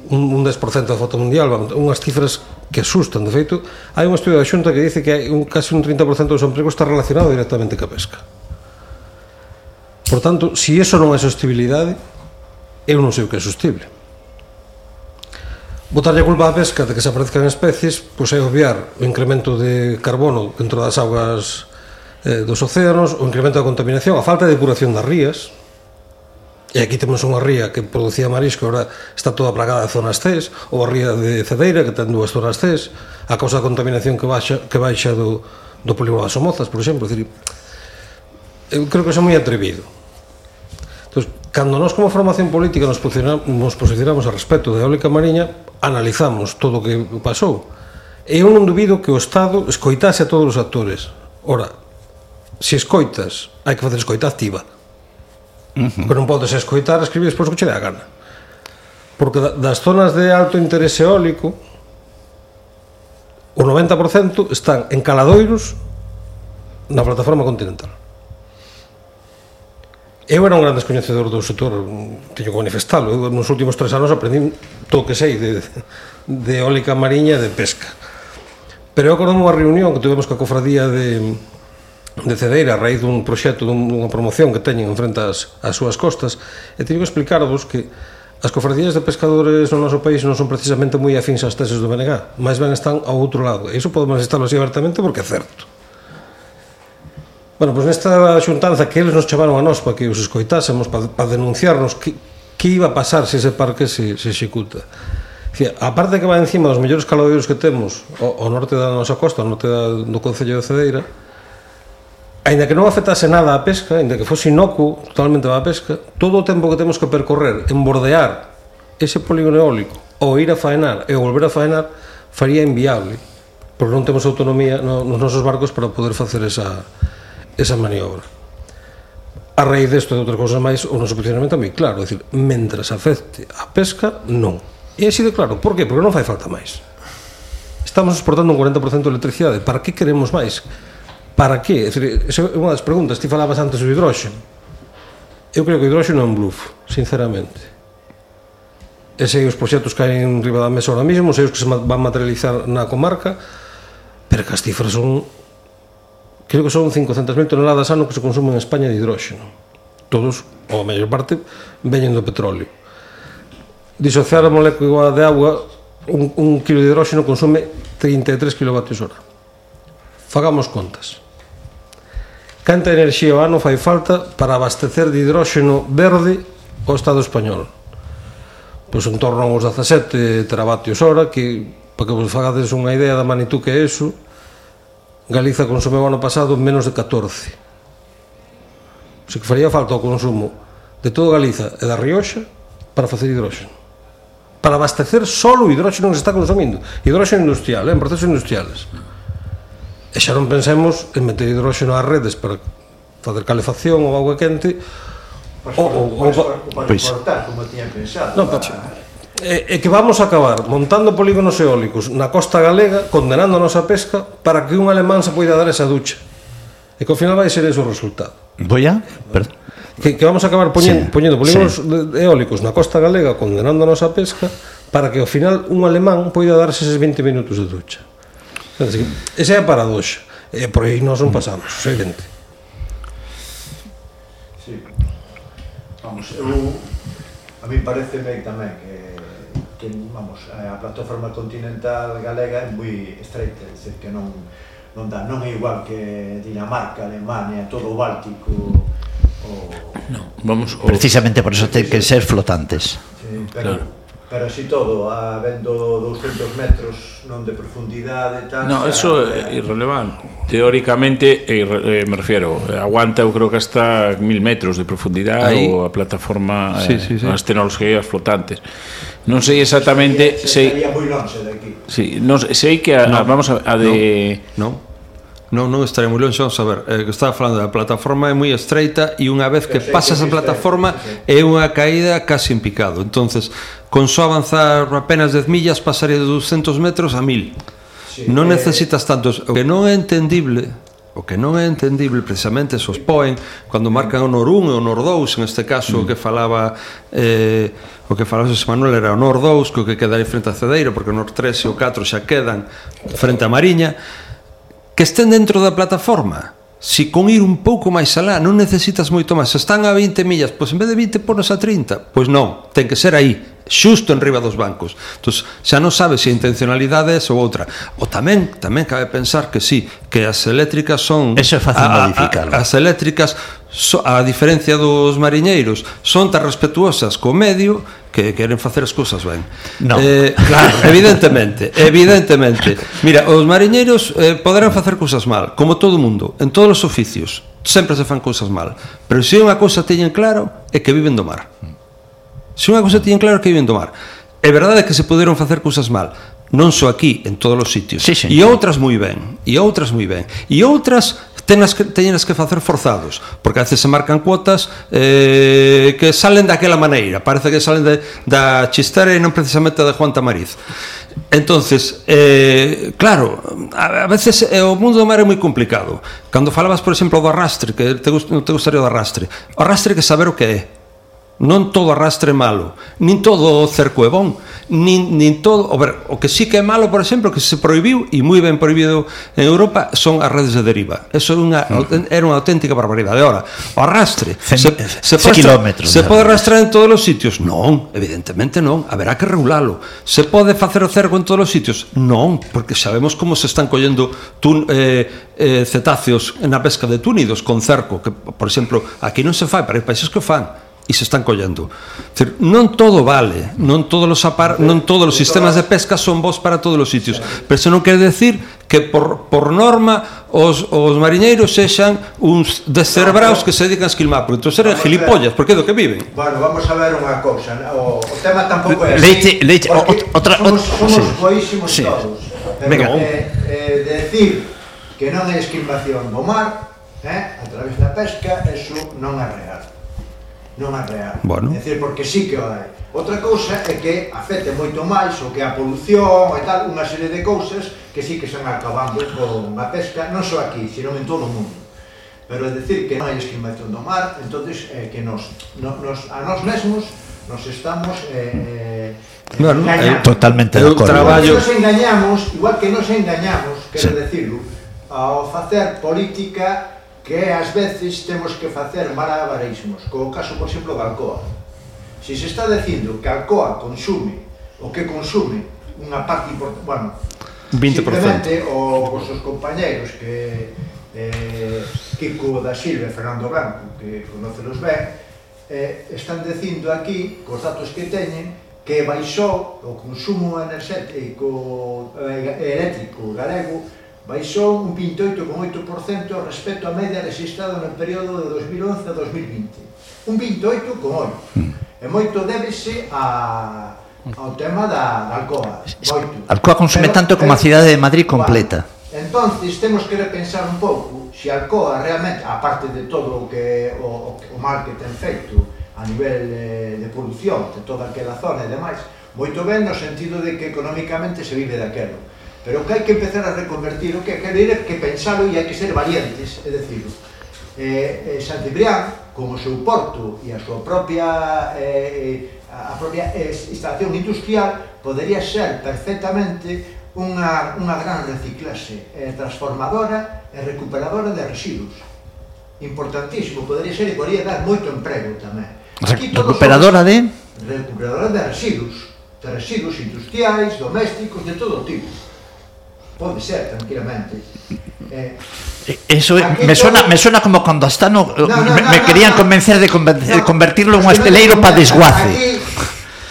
un, un 10% da flota mundial, unhas cifras que asustan, de feito, hai un estudio da Xunta que dice que hai un, casi un 30% dos empregos está relacionado directamente ca pesca. Por tanto, se si eso non é sostibilidade, eu non sei o que é sostible. Botarlle a culpa á pesca de que se aparezcan especies, pois é obviar o incremento de carbono dentro das augas eh, dos océanos, o incremento da contaminación, a falta de depuración das rías, E aquí temos unha ría que producía marisco, agora está toda plagada de zonas Cs, ou a ría de Cedeira, que ten dúas zonas Cs, a causa da contaminación que baixa, que baixa do, do polígono das Somozas, por exemplo. Decir, eu creo que é moi atrevido. Entón, cando nós como formación política nos posicionamos, nos posicionamos a respecto da eólica mariña, analizamos todo o que pasou. E eu non dubido que o Estado escoitase a todos os actores. Ora, se escoitas, hai que facer escoita activa. Uh -huh. Porque non podes escoitar, escribir despois o que che dá a gana. Porque das zonas de alto interese eólico, o 90% están en caladoiros na plataforma continental. Eu era un gran descoñecedor do sector, teño que manifestalo. Eu, nos últimos tres anos aprendín todo o que sei de, de eólica mariña e de pesca. Pero eu acordo unha reunión que tivemos coa cofradía de, de Cedeira a raíz dun proxecto dunha promoción que teñen en frente ás, ás súas costas e teño que explicarvos que as cofradías de pescadores no noso país non son precisamente moi afins ás teses do BNG máis ben están ao outro lado. E iso podemos estarlo así abertamente porque é certo. Bueno, pois nesta xuntanza que eles nos chamaron a nós para que os escoitásemos, para, para denunciarnos que, que iba a pasar se ese parque se, se executa. Dicía, a parte que va encima dos mellores caloiros que temos ao, ao norte da nosa costa, ao norte da, do Concello de Cedeira, Ainda que non afectase nada a pesca, ainda que fose inocuo totalmente a pesca, todo o tempo que temos que percorrer en bordear ese polígono eólico ou ir a faenar e volver a faenar faría inviable, porque non temos autonomía nos nosos barcos para poder facer esa, esa maniobra. A raíz desto de outras cousas máis, o noso posicionamento é moi claro, é dicir, mentras afecte a pesca, non. E así de claro, por que? Porque non fai falta máis. Estamos exportando un 40% de electricidade, para que queremos máis? Para que? É unha das preguntas, ti falabas antes do hidróxeno. Eu creo que o hidróxeno é un bluff, sinceramente e sei os proxectos que hai en riba da mesa ahora mesmo, sei os que se van materializar na comarca, pero que as cifras son creo que son 500.000 toneladas ano que se consumen en España de hidróxeno. Todos, ou a maior parte, veñen do petróleo. Disociar a molécula de agua, un, un kilo de hidróxeno consume 33 kWh. Fagamos contas. Canta enerxía o ano fai falta para abastecer de hidróxeno verde o Estado español? Pois en torno aos 17 teravatios hora, que para que vos fagades unha idea da magnitud que é eso, Galiza consumeu ano pasado menos de 14. Se que faría falta o consumo de todo Galiza e da Rioxa para facer hidróxeno. Para abastecer só o hidróxeno que se está consumindo. Hidróxeno industrial, eh, en procesos industriales. E xa non pensemos en meter hidróxeno ás redes para fazer calefacción ou agua quente pois pues, ou, o, ou, pois, cortar, pois. como tiña pensado. No, para... Pois, e, e que vamos a acabar montando polígonos eólicos na costa galega, condenando a nosa pesca para que un alemán se poida dar esa ducha. E que ao final vai ser ese o resultado. Voia? Perdón. Que, que vamos a acabar poñendo, sí, poñendo polígonos sí. eólicos na costa galega condenando a nosa pesca para que ao final un alemán poida darse eses 20 minutos de ducha. Esa é a paradoxa. E por aí nós non pasamos, evidente. Sí. Vamos, eu a mí pareceme tamén que que vamos, a plataforma continental galega é moi estreita, é que non non dá, non é igual que Dinamarca, Alemania, todo o Báltico, o... No, vamos, o... Precisamente por eso ten que ser flotantes. Sí, pero, claro. Pero así todo, habendo 200 metros non de profundidade e tal... No, eso é eh, irrelevante. Teóricamente, eh, eh, me refiero, aguanta eu creo que hasta mil metros de profundidade Ahí... ou a plataforma, eh, sí, sí, sí. as tecnologías flotantes. Non sei exactamente... Estaría, se... estaría moi longe de aquí. Sí, non, sei que a, no, a, vamos a, a de... No, no Non, non estarei moi longe, vamos a ver, eh, que estaba falando da plataforma é moi estreita e unha vez que pasas a plataforma é unha caída casi en picado. Entonces, con só avanzar apenas 10 millas pasaría de 200 metros a 1000. Sí, non eh. necesitas tantos, o que non é entendible o que non é entendible precisamente esos poen cando marcan o nor 1 e o nor 2 en este caso mm. o que falaba eh, o que falaba José Manuel era o nor 2 que o que quedaría frente a Cedeiro porque o nor 3 e o 4 xa quedan frente a Mariña que estén dentro da plataforma? Si con ir un pouco máis alá non necesitas moito máis, se están a 20 millas, pois en vez de 20 ponos a 30, pois non, ten que ser aí, xusto en riba dos bancos. Entón, xa non sabe se a intencionalidade é ou outra. O tamén, tamén cabe pensar que sí, que as eléctricas son... Eso é fácil a. A, a, as eléctricas, so, a diferencia dos mariñeiros, son tan respetuosas co medio que queren facer as cousas ben. No. Eh, claro, evidentemente, evidentemente. Mira, os mariñeiros eh, poderán facer cousas mal, como todo mundo, en todos os oficios. Sempre se fan cousas mal, pero se si unha cousa teñen claro é que viven do mar. Mm Se unha cousa tiñen claro que iban tomar. É verdade que se poderon facer cousas mal, non só aquí, en todos os sitios. Sí, sí, e outras moi ben, e outras moi ben. E outras tenas que, teñenas que facer forzados, porque a veces se marcan cuotas eh, que salen daquela maneira, parece que salen de, da Chistera e non precisamente de Juan Tamariz. Entonces, eh, claro, a, a veces eh, o mundo do mar é moi complicado. Cando falabas, por exemplo, do arrastre, que te, gust, non te gustaría do arrastre, o arrastre que saber o que é, non todo arrastre malo, nin todo o cerco é bon, nin, nin todo... O, ver, o que sí que é malo, por exemplo, que se proibiu, e moi ben proibido en Europa, son as redes de deriva. Eso é unha, era unha auténtica barbaridade. Ahora, o arrastre... Fem, se, se, se, kilómetros. Se pode arrastrar en todos os sitios? Non, evidentemente non. Haberá que regulalo. Se pode facer o cerco en todos os sitios? Non, porque sabemos como se están collendo tun, eh, eh, cetáceos na pesca de túnidos con cerco, que, por exemplo, aquí non se fai, pero hai países que o fan e se están collendo. Decir, non todo vale, non todos os apar, non todos os sistemas de pesca son bons para todos os sitios, pero se non quer decir que por, por norma os, os mariñeiros sexan uns descerbraos ah, que se dedican a esquilmar, porque entón eran gilipollas, porque é do que viven. Bueno, vamos a ver unha cousa, o, o tema tampouco é así. Leite, leite, outra, somos, somos sí. boísimos sí. todos. Pero Venga, eh, eh, decir que non é esquilmación do mar, eh, a través da pesca, eso non é real non é real. Bueno. É dicir, porque sí que o hai. Outra cousa é que afete moito máis o que a polución e tal, unha serie de cousas que sí que están acabando con a pesca, non só aquí, sino en todo o mundo. Pero é dicir que non hai esquimación do mar, entonces é eh, que nos, no, nos, a nós mesmos nos estamos eh, eh bueno, engañando. totalmente de acordo. Traballo... Nos engañamos, igual que nos engañamos, quero sí. decirlo, ao facer política que ás veces temos que facer malabarismos, co caso, por exemplo, da Alcoa. Se se está dicindo que Alcoa consume o que consume unha parte importante, bueno, 20%. simplemente o, os seus compañeros que eh, Kiko da Silva e Fernando Blanco, que conocelos ben, eh, están dicindo aquí, cos datos que teñen, que baixou o consumo enerxético eh, eléctrico galego baixou un 28,8% respecto á media registrada no período de 2011 a 2020. Un 28,8%. Hmm. E moito débese a, ao tema da, da Alcoa. Moito. Alcoa consume pero, tanto como a cidade de Madrid completa. Entonces temos que repensar un pouco se Alcoa realmente, aparte de todo o que o, o mal que ten feito a nivel eh, de produción de toda aquela zona e demais, moito ben no sentido de que económicamente se vive daquelo Pero o que hai que empezar a reconvertir, o que que ir é que pensalo e hai que ser valientes, é dicir, eh, eh, San Ciprián, con o seu porto e a súa propia eh, eh, a propia instalación industrial podería ser perfectamente unha, unha gran reciclase eh, transformadora e recuperadora de residuos. Importantísimo, podería ser e podería dar moito emprego tamén. Aquí recuperadora somos, de? recuperadora de residuos de residuos industriais, domésticos, de todo tipo. Pode ser, tranquilamente. Eh, Eso me suena me suena como cuando hasta no, no, no, me, no, me querían no, convencer de, convencer, no, convertirlo en un esteleiro para desguace. Aquí,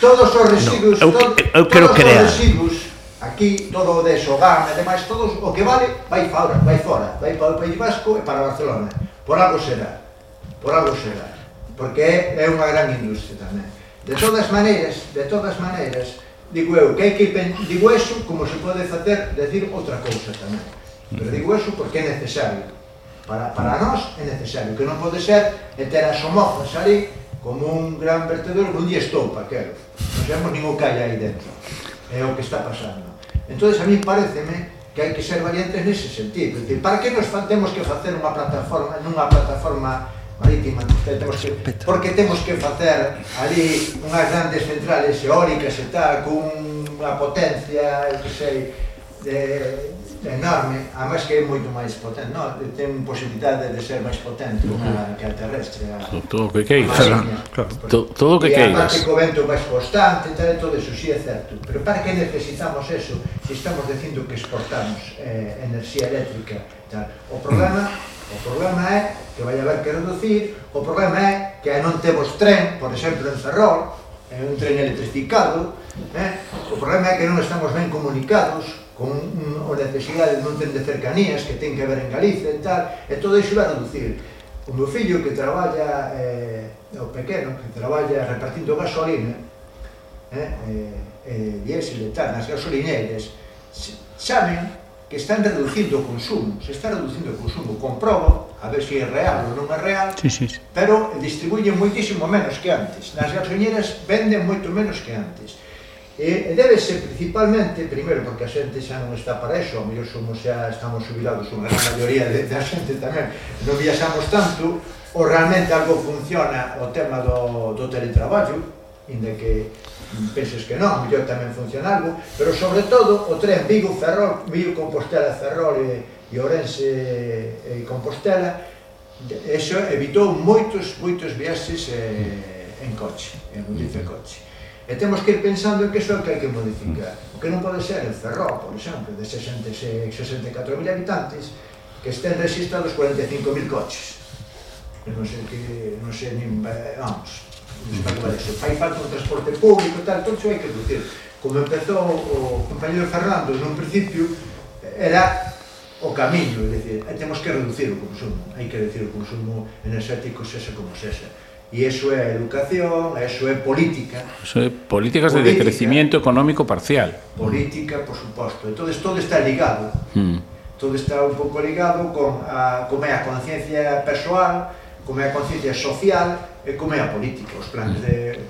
todos os residuos, no, eu, eu, eu quero todos crear. os residuos, aquí todo o desogar, e demais, todos o que vale vai fora, vai fora, vai para o País Vasco e para Barcelona. Por algo será. Por algo será. Porque é, é unha gran industria tamén. De todas maneiras, de todas maneiras, digo eu, que hai que digo eso como se pode facer decir outra cousa tamén. Pero digo eso porque é necesario. Para, para nós é necesario, que non pode ser ter as homofas ali como un gran vertedor non lle estou para quero. Non sabemos ningún calla aí dentro. É o que está pasando. Entonces a mí pareceme que hai que ser valientes nese sentido. Dicir, para que nos temos que facer unha plataforma, nunha plataforma marítima que temos que, porque temos que facer ali unhas grandes centrales eólicas e tal, cunha potencia, eu que sei, de, enorme, a máis que é moito máis potente, non? Ten posibilidade de ser máis potente que a, que a terrestre. A, todo o que queiras. Claro, claro. Todo o que queiras. E a que co vento máis constante, tal, todo eso sí é certo. Pero para que necesitamos eso se si estamos dicindo que exportamos eh, enerxía eléctrica? Tal? O problema O problema é que vai haber que reducir, o problema é que non temos tren, por exemplo, en Ferrol, é un tren electrificado, eh? o problema é que non estamos ben comunicados con un, o necesidade de un tren de cercanías que ten que ver en Galicia e tal, e todo iso vai reducir. O meu fillo que traballa, eh, o pequeno, que traballa repartindo gasolina, eh, eh, eh, diésel e tal, nas gasolineras, saben que están reducindo o consumo, se está reducindo o consumo, comprobo, a ver se é real ou non é real, sí, sí, sí. pero distribuyen moitísimo menos que antes, nas gasoñeras venden moito menos que antes. E debe ser principalmente, primeiro, porque a xente xa non está para eso, a mellor somos xa, estamos jubilados, unha gran maioría de, da xente tamén, non viaxamos tanto, ou realmente algo funciona o tema do, do teletraballo, inda que penses que non, mellor tamén funciona algo, pero sobre todo o tren Vigo-Ferrol, Vigo-Compostela-Ferrol e, e Orense e Compostela, eso evitou moitos, moitos viaxes eh, en coche, en un dice coche. E temos que ir pensando en que iso é que hai que modificar. O que non pode ser el Ferrol, por exemplo, de 66 64.000 habitantes, que estén registrados 45.000 coches. Eu non sei que, non sei nin, vamos, fai falta un transporte público e tal, todo hai que reducir como empezou o compañero Fernando nun principio era o camiño, é dicir, eh, temos que reducir o consumo, hai que reducir o consumo enerxético sexa como sexa. E iso é educación, iso é política. Eso é políticas política, de decrecimiento económico parcial. Política, por suposto. Entón, todo está ligado. Mm. Todo está un pouco ligado con a, como é a conciencia persoal, como é a conciencia social, é como é a política, os planes de,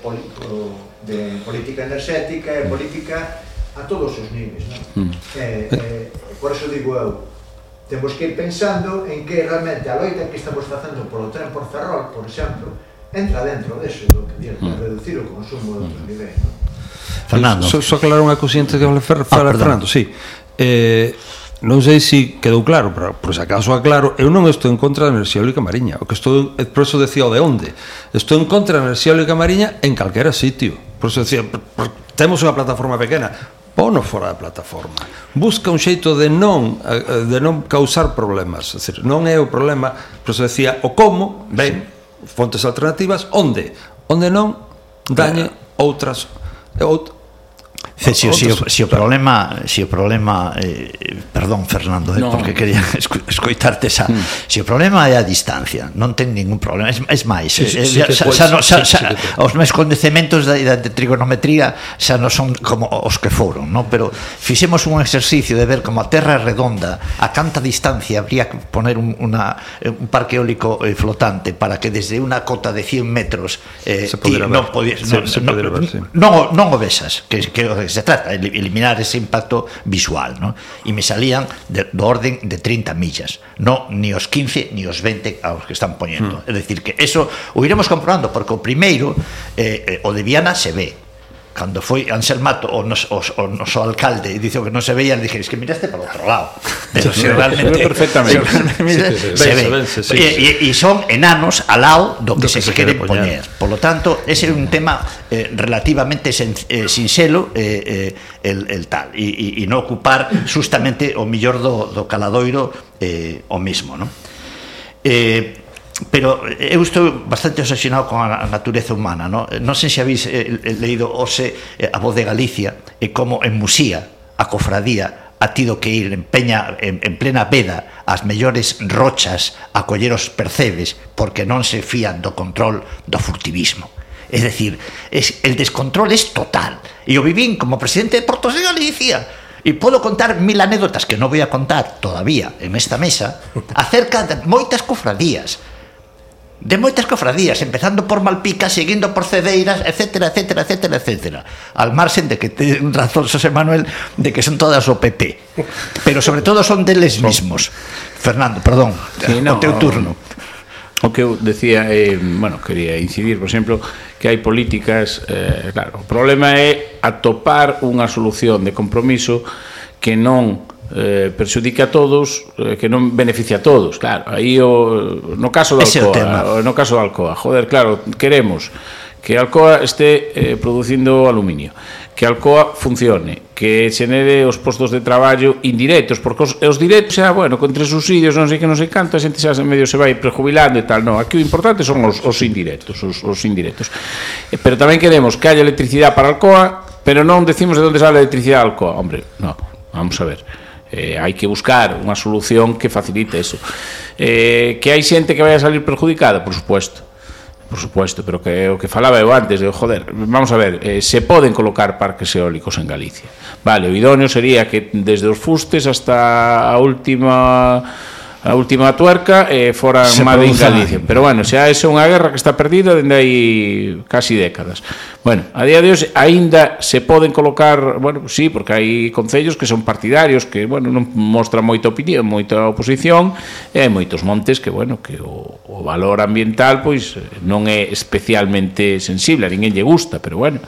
de política enerxética e política a todos os niveis. Non? Mm. Eh, eh, por eso digo eu, temos que ir pensando en que realmente a loita que estamos facendo polo tren por Ferrol, por exemplo, entra dentro deso do que dir, para mm. reducir o consumo de outros mm. niveis. Non? Fernando. Só, so, só so aclarar unha cousinha antes que fala ah, Fernando, sí. Eh, non sei se quedou claro, pero por se acaso aclaro, eu non estou en contra da enerxía eólica mariña, o que estou, eh, por eso decía o de onde, estou en contra da enerxía eólica mariña en calquera sitio, por eso decía, por, por, temos unha plataforma pequena, pono fora da plataforma. Busca un xeito de non eh, de non causar problemas, é dicir, non é o problema, por eso decía o como, ben, fontes alternativas, onde, onde non eh, dañe outras out, Ceci, si, o, si o problema, si o problema eh, perdón Fernando, eh, no. porque quería escoitarte xa. Mm. Si o problema é a distancia, non ten ningún problema, es, es máis, sí, eh, sí, eh, sí, xa, xa, xa, xa, os meus condecementos da, da de trigonometría xa non son como os que foron, no? pero fixemos un exercicio de ver como a Terra é redonda, a canta distancia habría que poner un, una, un parque eólico eh, flotante para que desde unha cota de 100 metros eh, se ti non podies, non, se, se non, ver, sí. non, non o vexas, que, que o que se trata, eliminar ese impacto visual, ¿no? E me salían de, do orden de 30 millas, no ni os 15 ni os 20 aos que están poñendo. Mm. É dicir que eso o iremos comprobando porque o primeiro eh, eh, o de Viana se ve, cando foi Anselmato o noso, o, o noso alcalde e dixo que non se veía, dixe, es que miraste para outro lado. Pero se realmente, perfectamente. Se, realmente sí, sí, sí, se ve. Vense, sí, e, e son enanos al lado do que, do se, que se queren poñer. Por lo tanto, ese é un tema eh, relativamente sen, eh, sinxelo eh, eh, el, el tal e, e, e non ocupar justamente o millor do, do caladoiro eh, o mismo, non? Eh, pero eh, eu estou bastante obsesionado con a natureza humana no? Eh, non sei se habéis eh, eh leído hoxe eh, a voz de Galicia e como en Musía, a cofradía ha tido que ir en, peña, en, en plena veda as mellores rochas a coller os percebes porque non se fían do control do furtivismo Es decir, es, el descontrol es total. e o vivín como presidente de Portos de Galicia. e podo contar mil anécdotas que non voy a contar todavía en esta mesa acerca de moitas cofradías de moitas cofradías, empezando por Malpica, seguindo por Cedeiras, etcétera, etcétera, etcétera, etcétera. Al marxen de que ten razón José Manuel de que son todas o PP. Pero sobre todo son deles mismos. Fernando, perdón, sí, no, o teu turno. O que eu decía, eh, bueno, quería incidir, por exemplo, que hai políticas, eh, claro, o problema é atopar unha solución de compromiso que non eh, perxudica a todos eh, que non beneficia a todos claro. Aí o no caso da Alcoa no caso da Alcoa. Joder claro queremos que Alcoa este eh, producindo aluminio que Alcoa funcione que xenere os postos de traballo indirectos, porque os, os directos xa, bueno, con tres subsidios, non sei que non sei canto, a xente xa medio se vai prejubilando e tal, non, aquí o importante son os, os indirectos, os, os indirectos. Eh, pero tamén queremos que haya electricidade para Alcoa, pero non decimos de onde sale a electricidade Alcoa, hombre, non, vamos a ver. Eh, hai que buscar unha solución que facilite eso. Eh, que hai xente que vai a salir perjudicada, por supuesto. Por supuesto, pero que o que falaba eu antes, de, joder, vamos a ver, eh, se poden colocar parques eólicos en Galicia. Vale, o idóneo sería que desde os fustes hasta a última a última tuerca eh, fora en Galicia. Pero bueno, xa é unha guerra que está perdida dende hai casi décadas. Bueno, a día de hoxe aínda se poden colocar, bueno, sí, porque hai concellos que son partidarios, que, bueno, non mostra moita opinión, moita oposición, e hai moitos montes que, bueno, que o, o valor ambiental, pois, non é especialmente sensible, a ninguén lle gusta, pero, bueno.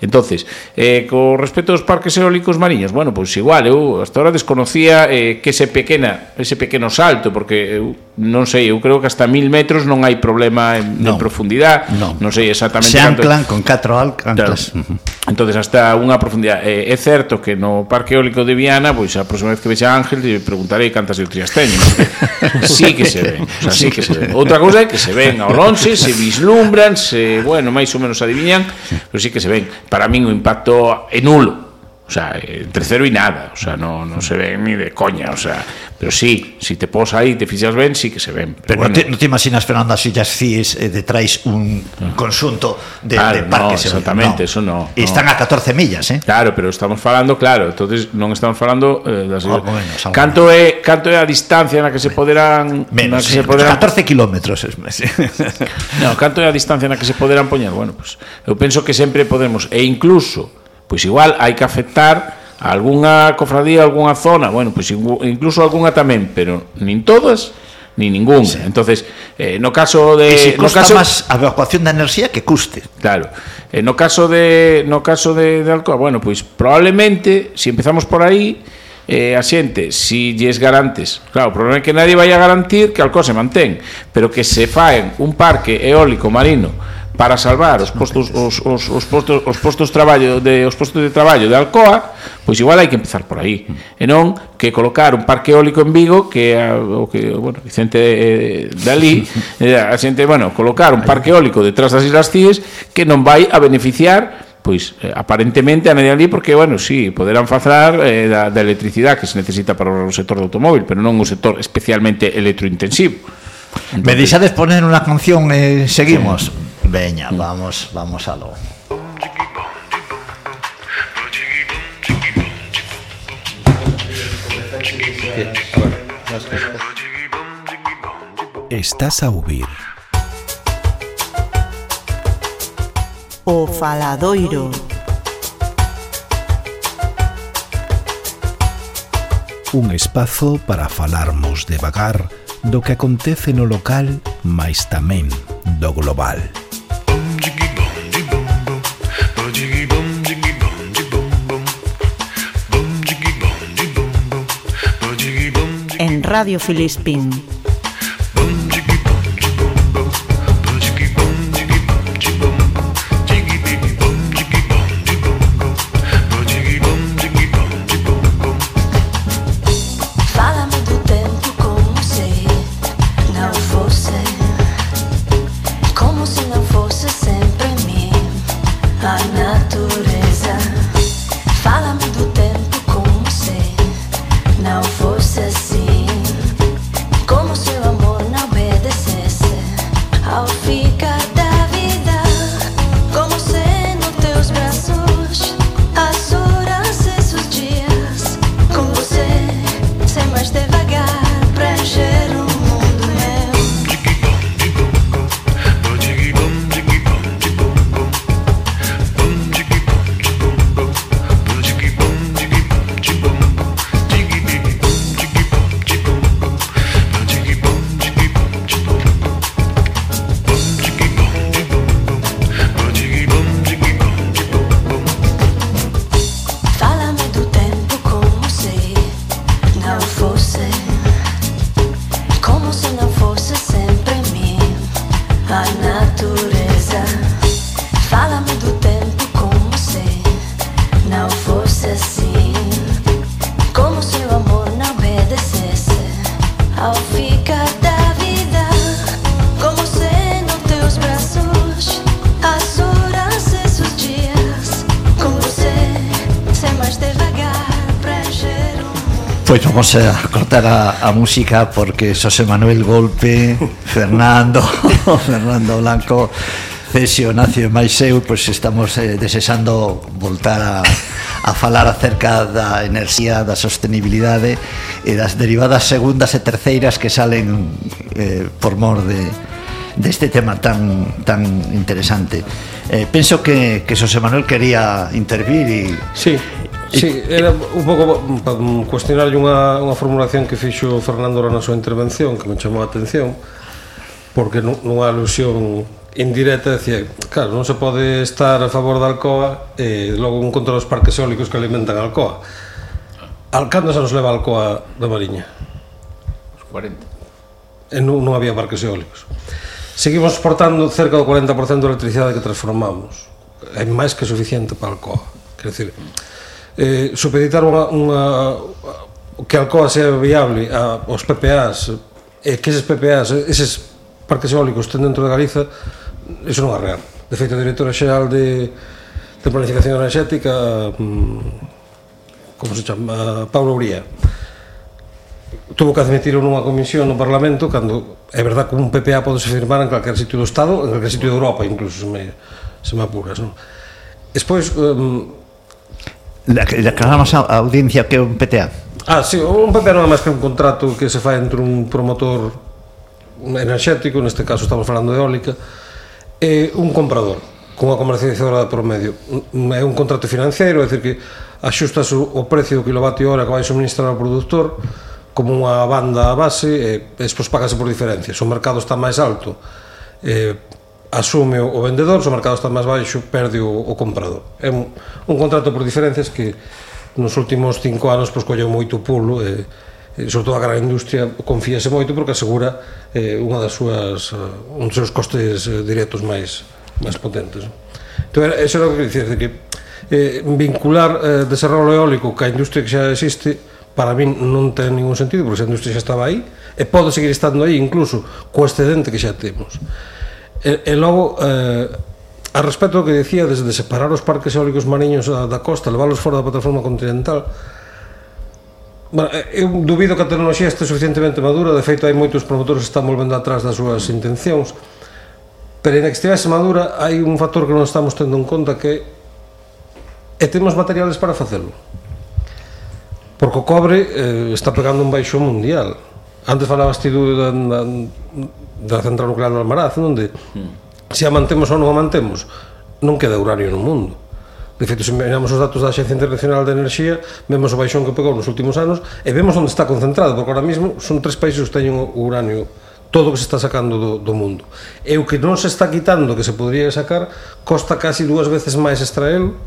entonces eh, co respecto aos parques eólicos mariños, bueno, pois igual, eu hasta ahora desconocía eh, que ese pequena, ese pequeno salto, porque eu non sei, eu creo que hasta mil metros non hai problema en, no, en profundidade, no. non sei exactamente se canto... con 4 chaval cantas. Entonces hasta unha profundidade. Eh, é certo que no Parque Eólico de Viana, pois a próxima vez que vexa Ángel lle preguntarei cantas letrías teño. sí que se ven, o sea, sí que se ven. Outra cousa é que se ven ao lonxe, se vislumbran, se, bueno, máis ou menos adiviñan, pero sí que se ven. Para min o impacto é nulo O sea, eh, entre cero y nada, o sea, no, no se ven ni de coña, o sea, pero sí, si te pos aí te fixas ben, sí que se ven. Pero, pero bueno. no, te, no te imaginas, Fernando, si ya CIES eh, detrás un ah. consunto de, claro, de parques. No, exactamente, no. eso no, no. Están a 14 millas, eh? Claro, pero estamos falando, claro, entonces non estamos falando eh, das algo ah, menos, algo canto é canto é a distancia na que se poderán menos, na que sí, se poderán 14 kilómetros es mes. no, canto é a distancia na que se poderán poñer, bueno, pues, eu penso que sempre podemos e incluso Pois igual hai que afectar a algunha cofradía, a algunha zona, bueno, pois incluso algunha tamén, pero nin todas ni ningún. Sí. Entonces, eh, no caso de si custa no caso máis a evacuación da enerxía que custe. Claro. Eh, no caso de no caso de, de Alcoa, bueno, pois probablemente se si empezamos por aí eh, a xente, si lles garantes claro, o problema é que nadie vai a garantir que Alcoa se mantén pero que se faen un parque eólico marino para salvar os postos os, os, os postos os postos traballo de os postos de traballo de Alcoa, pois igual hai que empezar por aí. E non que colocar un parque eólico en Vigo que a, o que bueno, Vicente eh, Dalí, eh, a xente, bueno, colocar un parque eólico detrás das Islas Cíes que non vai a beneficiar pois eh, aparentemente a medio ali porque bueno, si sí, poderán facer eh, da, da electricidade que se necesita para o sector do automóvil, pero non un sector especialmente electrointensivo. Entonces, Me deixades poner unha canción e eh, seguimos. Sí. Veña, vamos, vamos aló. Estás a ouvir O Faladoiro Un espazo para falarmos devagar do que acontece no local, mais tamén do global. Radio Filispin. vamos a cortar a, a música porque José Manuel Golpe, Fernando, Fernando Blanco, Cesio Nacio e máis eu, pois estamos eh, desexando voltar a, a falar acerca da enerxía, da sostenibilidade e das derivadas segundas e terceiras que salen eh, por mor de, deste tema tan tan interesante. Eh, penso que, que José Manuel quería intervir e sí. Sí, era un pouco para cuestionarlle unha, unha formulación que fixo Fernando na súa intervención que me chamou a atención porque nunha alusión indirecta decía, claro, non se pode estar a favor da Alcoa e logo un contra dos parques eólicos que alimentan a Alcoa. Alcandos nos leva a Alcoa da Mariña? Os 40. E non, non había parques eólicos. Seguimos exportando cerca do 40% da electricidade que transformamos. É máis que suficiente para Alcoa. Quer dizer, eh, supeditar unha, unha que Alcoa sea viable a, aos PPAs e que eses PPAs, eses parques eólicos estén dentro de Galiza iso non é real de feito a directora xeral de, de planificación enerxética mm, como se chama Paulo Uría tuvo que admitir nunha comisión no Parlamento cando é verdad que un PPA pode se firmar en calquer sitio do Estado, en calquer sitio de Europa incluso se me, se me apuras non? despois um, Declaramos a audiencia que é un PTA Ah, sí, un PTA non é máis que un contrato que se fai entre un promotor enerxético, neste caso estamos falando de eólica, e un comprador cunha comercializadora de promedio. Mm, é un contrato financiero, é dicir que axustas o precio do kilovatio hora que vai suministrar ao produtor como unha banda base e despois pagase por diferencias. O mercado está máis alto, eh, asume o vendedor, se o mercado está máis baixo, perde o, o comprador. É un, un contrato por diferencias que nos últimos cinco anos pois, colleu moito pulo e, e sobre todo a gran industria confíase moito porque asegura eh, unha das súas eh, un dos seus costes eh, directos máis máis potentes. Entón, eso era o que dicir, de que eh, vincular eh, desarrollo eólico ca industria que xa existe para min non ten ningún sentido porque a industria xa estaba aí e pode seguir estando aí incluso co excedente que xa temos. E, e logo, eh, a respecto do que decía, desde separar os parques eólicos mariños da, da costa, leválos fora da plataforma continental, Bueno, eh, eu dubido que a tecnoloxía este suficientemente madura, de feito hai moitos promotores que están volvendo atrás das súas intencións, pero en que estivese madura hai un factor que non estamos tendo en conta que e temos materiales para facelo. Porque o cobre eh, está pegando un baixo mundial. Antes falabas ti da, da, da central nuclear do Almaraz, onde se a mantemos ou non a mantemos, non queda uranio no mundo. De feito, se miramos os datos da Axencia Internacional de Enerxía, vemos o baixón que pegou nos últimos anos e vemos onde está concentrado, porque ahora mesmo son tres países que teñen o uranio todo o que se está sacando do, do mundo. E o que non se está quitando, que se podría sacar, costa casi dúas veces máis extraelo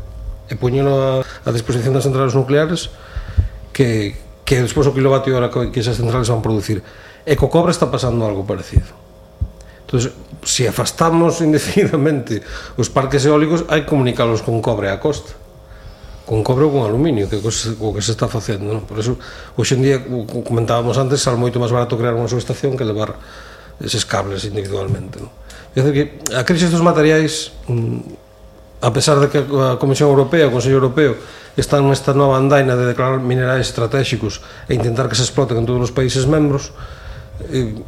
e poñelo a, a disposición das centrales nucleares que, que despois o kilovatio hora que esas centrales van producir. E co cobre está pasando algo parecido. Entón, se afastamos indefinidamente os parques eólicos, hai que comunicalos con cobre a costa con cobre ou con aluminio, que é o que se está facendo. Non? Por eso, hoxe en día, comentábamos antes, sal moito máis barato crear unha subestación que levar eses cables individualmente. Non? É que a crise dos materiais mm, a pesar de que a Comisión Europea, o Consello Europeo, están nesta nova andaina de declarar minerais estratégicos e intentar que se exploten en todos os países membros, eh,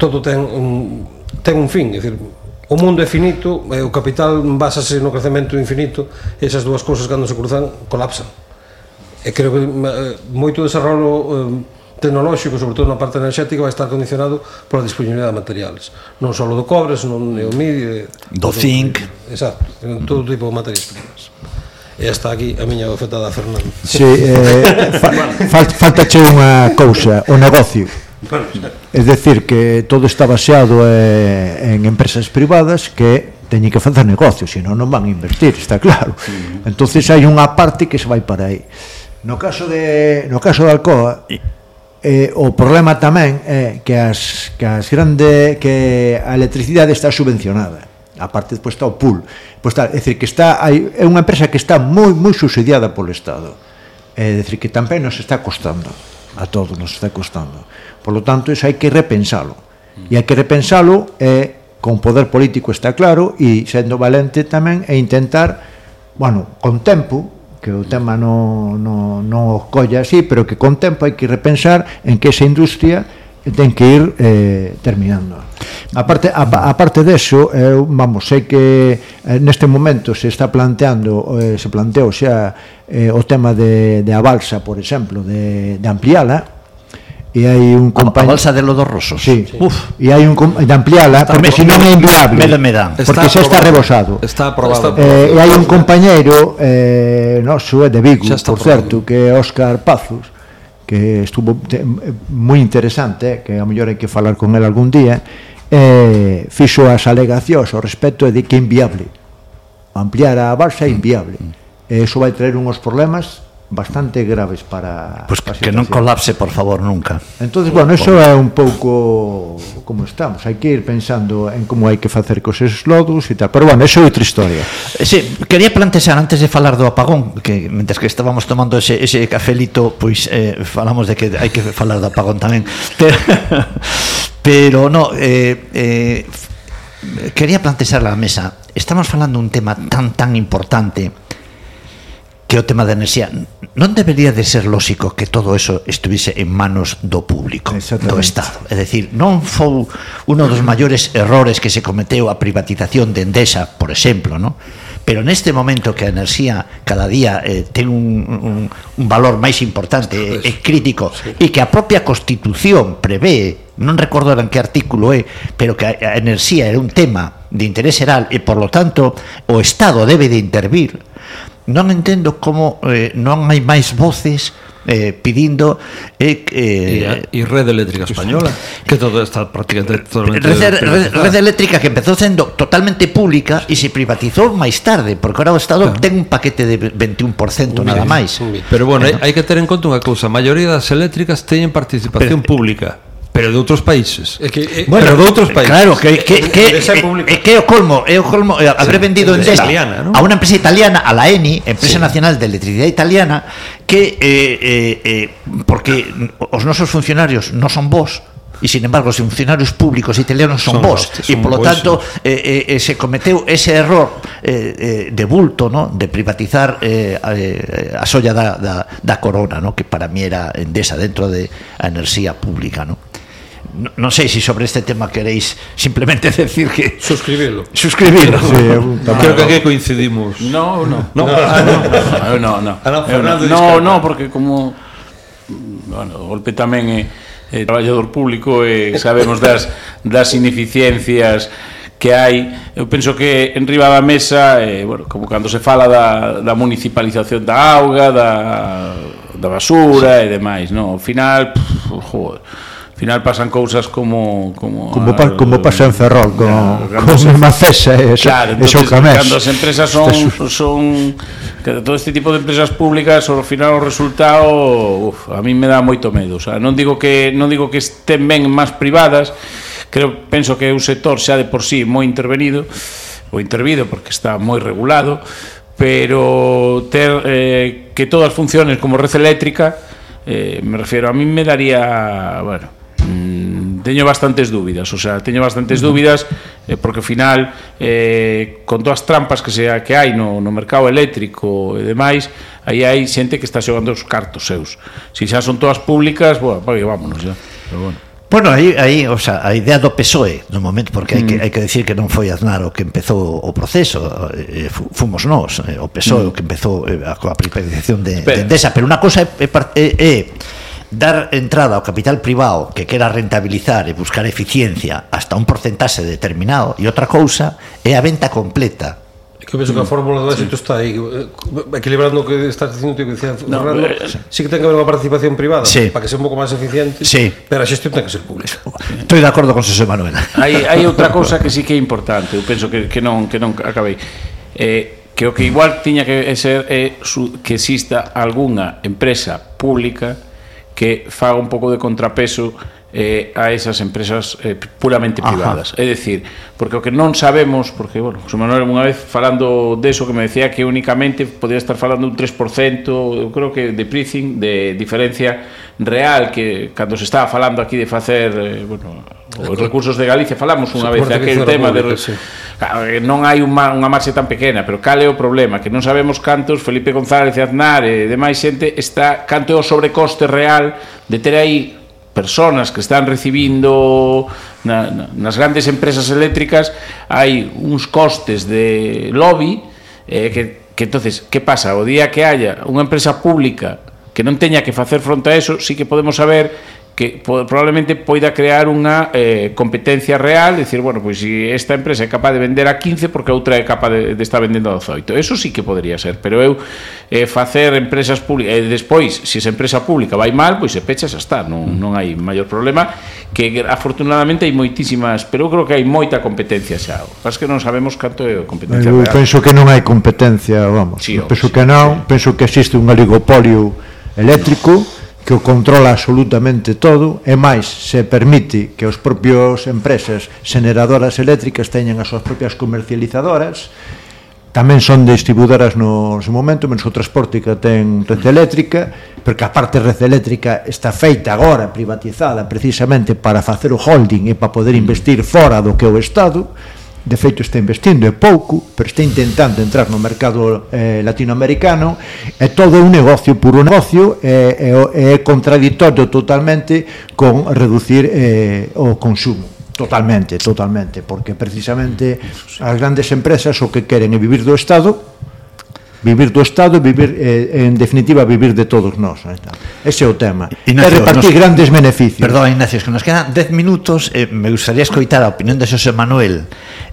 todo ten un, ten un fin, é dicir, o mundo é finito, e o capital basase no crecemento infinito, e esas dúas cousas cando se cruzan colapsan. E creo que eh, moito desarrollo eh, tecnolóxico, sobre todo na parte enerxética, vai estar condicionado pola disponibilidade de materiales. Non só do cobre, senón do mid... Do zinc... Exacto, todo tipo de materias primas e está aquí a miña bofetada Fernando. Sí, eh, fa, fal, faltache unha cousa, o negocio. Es decir, que todo está baseado eh, en empresas privadas que teñen que facer negocio, senón non van a invertir, está claro. Entonces hai unha parte que se vai para aí. No caso de no caso de Alcoa, Eh, o problema tamén é que as, que as grande que a electricidade está subvencionada a parte de está o pool. Pois está, é dicir, que está, hai, é unha empresa que está moi moi subsidiada polo Estado. É dicir, que tamén nos está costando a todos nos está costando. Por lo tanto, iso hai que repensalo. E hai que repensalo é, con poder político está claro e sendo valente tamén e intentar bueno, con tempo que o tema non, non, non colla así, pero que con tempo hai que repensar en que esa industria ten que ir eh, terminando. A parte, a, a parte deso, eh, vamos, sei que eh, neste momento se está planteando, eh, se planteou xa eh, o tema de, de a balsa, por exemplo, de, de ampliala, e hai un compañero... A, bolsa balsa de lodos rosos. Sí. Uf. E hai un de ampliala, está porque senón é inviable. Me, me dan. Porque xa está rebosado. Está aprobado. Eh, e hai un compañeiro eh, noso de Vigo, por certo, que é Óscar Pazos, que estuvo te, moi interesante, eh, que a mellor hai que falar con el algún día, eh, fixo as alegacións ao respecto de que é inviable. Ampliar a balsa é inviable. Mm, mm. E iso vai traer unhos problemas bastante graves para Pois pues que, que non colapse, por favor, nunca. Entonces, bueno, eso é un pouco como estamos, hai que ir pensando en como hai que facer cos esos lodos e tal, pero bueno, eso é outra historia. Eh, sí, quería plantexar antes de falar do apagón, que mentes que estábamos tomando ese, ese cafelito, pois pues, eh, falamos de que hai que falar do apagón tamén. Pero, pero no, eh, eh, quería plantexar a mesa, estamos falando un tema tan tan importante que o tema da enerxía non debería de ser lógico que todo eso estuviese en manos do público, do Estado. É dicir, non foi uno dos maiores errores que se cometeu a privatización de Endesa, por exemplo, non? Pero neste momento que a enerxía cada día eh, ten un, un, un valor máis importante e, e crítico sí. e que a propia Constitución prevé, non recordo en que artículo é, pero que a, a enerxía era un tema de interés xeral e, por lo tanto, o Estado debe de intervir non entendo como eh, non hai máis voces eh, pidindo eh, eh, e, Red Eléctrica Española que todo está prácticamente totalmente Red, Red, Red Eléctrica que empezou sendo totalmente pública e se privatizou máis tarde porque ahora o Estado claro. ten un paquete de 21% Uy, nada máis Uy. pero bueno, eh, hai que ter en conta unha cousa a maioría das eléctricas teñen participación pero, pública pero de outros países. É que, é, bueno, pero de outros países. Claro, que que que, é, eh, eh, que é o colmo, eh, é o colmo é haber vendido en Endesa italiana, ¿no? a una empresa italiana, a la ENI, Empresa sí. Nacional de Electricidad Italiana, que eh, eh, eh, porque os nosos funcionarios non son vos, E, sin embargo, os funcionarios públicos italianos son, son vos son E, polo tanto, eh, eh, se cometeu ese error eh, eh, de bulto no? De privatizar eh, a, a solla da, da, da corona no? Que para mí era endesa dentro de a enerxía pública no? non, non sei se si sobre este tema queréis simplemente decir que suscribilo. Suscribilo. Sí, eu, no, creo que aquí coincidimos. No, no. No, no, no. No, no. No, no, eh, no porque como bueno, o golpe tamén é, é traballador público e sabemos das das ineficiencias que hai, eu penso que en riba da mesa, eh, bueno, como cando se fala da, da municipalización da auga, da, da basura e demais, no? Ao final, pff, joder, final pasan cousas como como como, pa, como pasa en Ferrol con con se... Macesa e eso, claro, entonces, eso camés. Cando as empresas son son que todo este tipo de empresas públicas ao final o resultado uf, a mí me dá moito medo, o sea, non digo que non digo que estén ben máis privadas, creo penso que é un sector xa de por sí moi intervenido ou intervido porque está moi regulado, pero ter eh, que todas funcionen como red eléctrica eh, me refiero a mí me daría, bueno, teño bastantes dúbidas, o sea, teño bastantes dúbidas eh, porque ao final eh, con todas as trampas que se que hai no, no mercado eléctrico e demais, aí hai xente que está xogando os cartos seus. Se xa son todas públicas, bueno, pague, vámonos xa. Pero bueno. Bueno, aí, aí, o sea, a idea do PSOE no momento, porque hai que, mm. hai que decir que non foi Aznar o que empezou o proceso eh, fomos nós, eh, o PSOE mm. o que empezou eh, a, a privatización de, pero, de Endesa pero unha cosa é, é, é dar entrada ao capital privado que quera rentabilizar e buscar eficiencia hasta un porcentaxe determinado e outra cousa é a venta completa. Que penso que a mm. fórmula do éxito sí. está aí eh, equilibrando o que estás dicindo que decía no, Rando, eh, sí. Que ten que haber unha participación privada sí. para que sea un pouco máis eficiente sí. pero a xestión ten que ser pública. Estou de acordo con José Manuel. Hai, hai outra cousa que sí que é importante eu penso que, que non que non acabei. Eh, que o que igual tiña que ser é eh, su, que exista algunha empresa pública que faga un pouco de contrapeso eh, a esas empresas eh, puramente privadas. Ajá. É dicir, porque o que non sabemos, porque, bueno, José Manuel unha vez falando deso que me decía que únicamente podía estar falando un 3%, eu creo que de pricing, de diferencia real, que cando se estaba falando aquí de facer, eh, bueno, os recursos de Galicia falamos unha vez aquel tema pública, de sí. claro, eh, non hai unha, unha marxe tan pequena pero cal é o problema que non sabemos cantos Felipe González Aznar e demais xente está canto é o sobrecoste real de ter aí personas que están recibindo na, na, nas grandes empresas eléctricas hai uns costes de lobby eh, que, que entonces que pasa o día que haya unha empresa pública que non teña que facer fronte a eso, sí que podemos saber que probablemente poida crear unha eh, competencia real, decir, bueno, pois pues, se si esta empresa é capaz de vender a 15 porque outra é capaz de, de estar vendendo a 18. Eso sí que podría ser, pero eu eh, facer empresas públicas, e eh, despois, se esa empresa pública vai mal, pois se pecha xa está, non, non hai maior problema, que afortunadamente hai moitísimas, pero eu creo que hai moita competencia xa. Pas que non sabemos canto é a competencia eu real. penso que non hai competencia, vamos. Sí, penso sí, que non, sí. penso que existe un oligopolio eléctrico, no que o controla absolutamente todo e máis se permite que os propios empresas generadoras eléctricas teñan as súas propias comercializadoras tamén son distribuidoras no seu momento, menos o transporte que ten rede eléctrica, porque a parte rede eléctrica está feita agora privatizada precisamente para facer o holding e para poder mm. investir fora do que o Estado, de feito está investindo é pouco, pero está intentando entrar no mercado eh, latinoamericano é todo un negocio por un negocio e, é, é contradictorio totalmente con reducir eh, o consumo. Totalmente, totalmente, porque precisamente as grandes empresas o que queren é vivir do Estado vivir do Estado, vivir eh, en definitiva vivir de todos nós, eh, Ese é o tema. Ignacio, é repartir nos... grandes beneficios. Perdón, Ignacio, que nos quedan 10 minutos, eh, me gustaría escoitar a opinión de Xosé Manuel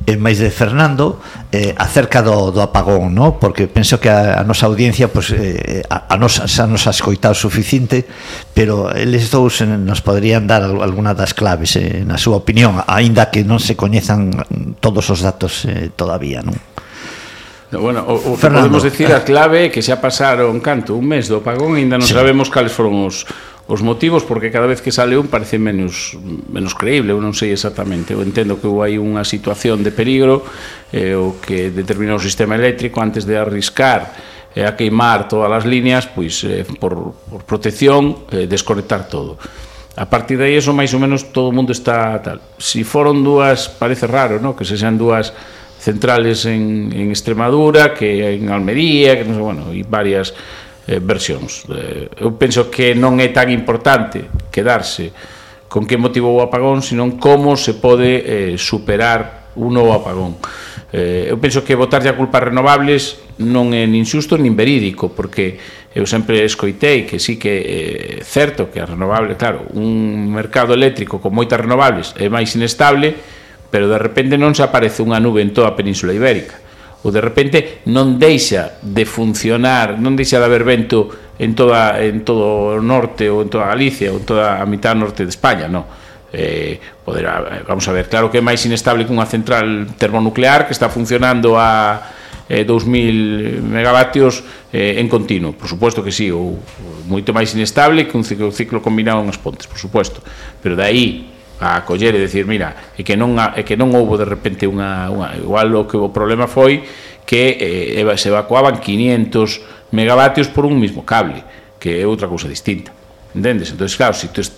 eh, máis de Fernando eh, acerca do, do apagón, no? Porque penso que a, a nosa audiencia pues, eh, a, a nos, xa nos ha escoitado suficiente, pero eles dous eh, nos poderían dar alguna das claves eh, na súa opinión, aínda que non se coñezan todos os datos eh, todavía, non? Bueno, o, o que Fernando. podemos decir a clave é que xa pasaron canto, un mes do apagón e ainda non sí. sabemos cales foron os os motivos porque cada vez que sale un parece menos menos creíble, eu non sei exactamente. Eu entendo que hai unha situación de peligro eh, o que determina o sistema eléctrico antes de arriscar eh, a queimar todas as líneas, pois eh, por, por protección eh, desconectar todo. A partir de aí, eso máis ou menos todo o mundo está tal. Si foron dúas, parece raro, no? que se sean dúas centrales en, en Extremadura, que en Almería, que non sei, bueno, e varias eh, versións. Eh, eu penso que non é tan importante quedarse con que motivou o apagón, senón como se pode eh, superar un novo apagón. Eh, eu penso que votarlle a culpa a renovables non é nin xusto nin verídico, porque eu sempre escoitei que sí que é eh, certo que a renovable, claro, un mercado eléctrico con moitas renovables é máis inestable, pero de repente non se aparece unha nube en toda a península ibérica ou de repente non deixa de funcionar, non deixa de haber vento en toda en todo o norte ou en toda Galicia ou en toda a mitad norte de España, non. Eh, poder, vamos a ver, claro que é máis inestable que unha central termonuclear que está funcionando a eh, 2000 megavatios eh, en continuo, por suposto que sí, ou, ou moito máis inestable que un ciclo, ciclo combinado unhas pontes, por suposto. Pero de aí a acoller e decir, mira, é que non é que non houbo de repente unha, unha igual o que o problema foi que eh, se evacuaban 500 megavatios por un mismo cable, que é outra cousa distinta. Entendes? Entonces, claro, se si tes,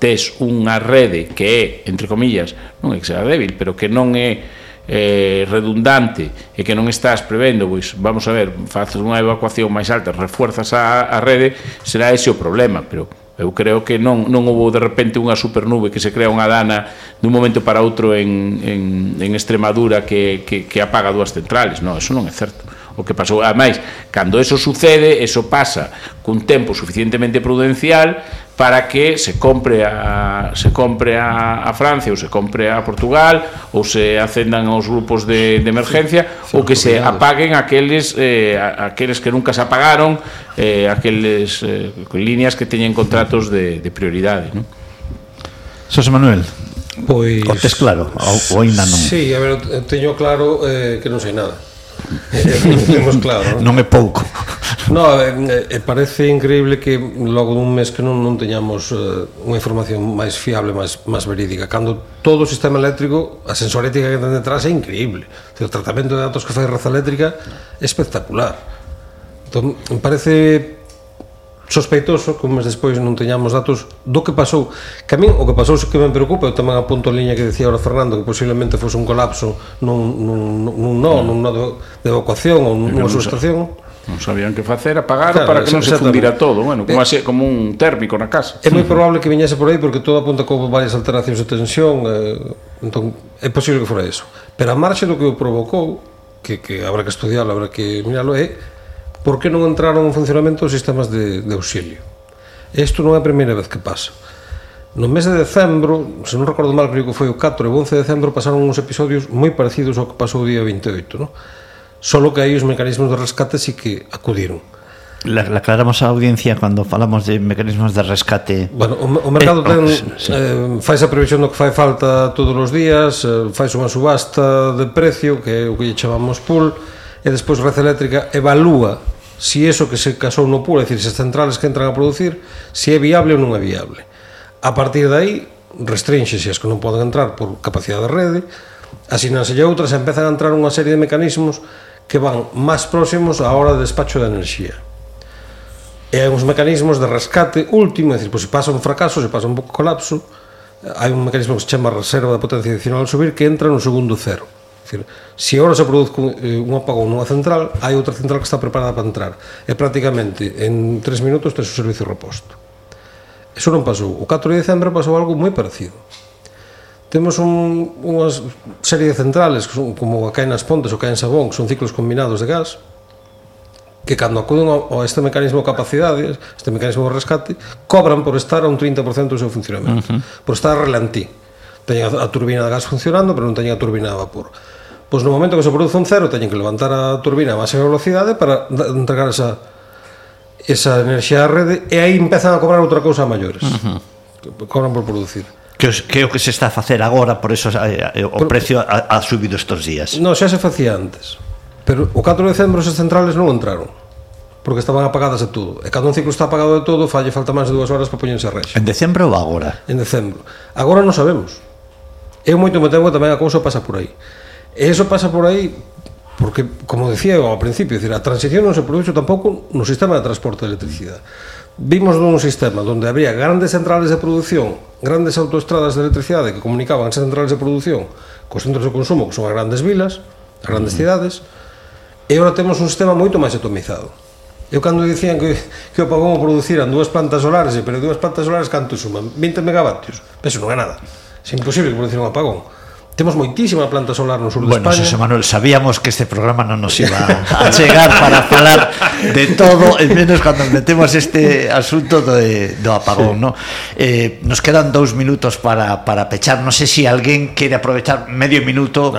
tes unha rede que é, entre comillas, non é que sea débil, pero que non é eh, redundante e que non estás prevendo, pois vamos a ver, faces unha evacuación máis alta, refuerzas a, a rede, será ese o problema, pero Eu creo que non non houve de repente unha supernube que se crea unha dana dun momento para outro en, en, en Extremadura que, que, que apaga dúas centrales. Non, eso non é certo. O que pasou, ademais, cando eso sucede, eso pasa cun tempo suficientemente prudencial para que se compre a se compre a, a Francia ou se compre a Portugal ou se acendan aos grupos de, de emergencia sí, ou que se apaguen aqueles eh, aqueles que nunca se apagaron eh, aqueles eh, líneas que teñen contratos de, de prioridade ¿no? Xosé Manuel Pois... O tes claro, ou, ou ainda non? Sí, a ver, teño claro eh, que non sei nada Eh, temos claro, non? non é pouco. No, eh, eh, parece increíble que logo dun mes que non non teñamos eh, unha información máis fiable, máis máis verídica. Cando todo o sistema eléctrico, a sensorética que ten detrás é increíble. O tratamento de datos que fai Raza Eléctrica é espectacular. Entón, me parece sospeitoso que un mes despois non teñamos datos do que pasou. Que a min o que pasou que me preocupa, eu tamén apunto a liña que decía ahora Fernando, que posiblemente fose un colapso nun, nun, nun no, mm. nun nó de evacuación ou nunha subestación. Non sabían que facer, apagaron claro, para que non se fundira todo, bueno, como, eh, así, como un térmico na casa. É moi probable que viñese por aí porque todo apunta como varias alteracións de tensión, eh, entón é posible que fora eso. Pero a marxe do que o provocou, que, que habrá que estudiarlo, habrá que miralo, é eh, por que non entraron en funcionamento os sistemas de, de auxilio. Isto non é a primeira vez que pasa. No mes de decembro, se non recordo mal, creo que foi o 4 e o 11 de decembro, pasaron uns episodios moi parecidos ao que pasou o día 28, non? Solo que aí os mecanismos de rescate sí que acudiron. La, la aclaramos a audiencia cando falamos de mecanismos de rescate. Bueno, o, o mercado eh, ten, eh, sí. eh, faz a previsión do que fai falta todos os días, eh, faz unha subasta de precio, que é o que lle chamamos pool, e despois Red Eléctrica evalúa si eso que se casou no pool, é dicir, se as centrales que entran a producir, si é viable ou non é viable. A partir de aí, restringe as que non poden entrar por capacidade de rede, asinánselle outras e empezan a entrar unha serie de mecanismos que van máis próximos á hora de despacho de enerxía. E hai uns mecanismos de rescate último, é dicir, pois, se pasa un fracaso, se pasa un pouco colapso, hai un mecanismo que se chama reserva de potencia adicional ao subir que entra no segundo cero Decir, se agora se produce eh, un apagón nunha central, hai outra central que está preparada para entrar. E prácticamente en tres minutos tens o servicio reposto. Eso non pasou. O 4 de dezembro pasou algo moi parecido. Temos un, unhas serie de centrales, que son, como a caen nas pontes ou caen sabón, que son ciclos combinados de gas, que cando acuden ao este mecanismo de capacidades, este mecanismo de rescate, cobran por estar a un 30% do seu funcionamento, uh -huh. por estar a relantí. Teñen a, a turbina de gas funcionando, pero non teñen a turbina de vapor pois no momento que se produce un cero teñen que levantar a turbina a máxima velocidade para entregar esa esa enerxía á rede e aí empezan a cobrar outra cousa a maiores. Uh -huh. Cobran por producir. Que, os, que é o que se está a facer agora, por eso a, a, o pero, precio ha, ha subido estes días. Non, xa se facía antes. Pero o 4 de decembro as centrales non entraron porque estaban apagadas de todo. E cando un ciclo está apagado de todo, falle falta máis de dúas horas para poñerse a rexa. En decembro ou agora? En decembro. Agora non sabemos. Eu moito me temo que tamén a cousa pasa por aí. E eso pasa por aí porque, como decía eu ao principio, decir, a transición non se produxo tampouco no sistema de transporte de electricidade. Vimos dun sistema onde habría grandes centrales de produción, grandes autoestradas de electricidade que comunicaban esas centrales de produción cos centros de consumo, que son as grandes vilas, as grandes cidades, e agora temos un sistema moito máis atomizado. Eu cando dicían que, que o pagón produciran dúas plantas solares, pero dúas plantas solares canto suman? 20 megavatios. Pero non é nada. É imposible que producir un apagón. Temos moitísima planta solar no sur de bueno, España. Bueno, Manuel, sabíamos que este programa non nos iba a chegar para falar de todo, e menos cando metemos este asunto do, eh, do apagón, sí. no? Eh, nos quedan dous minutos para, para pechar. Non sei sé se si alguén quere aprovechar medio minuto,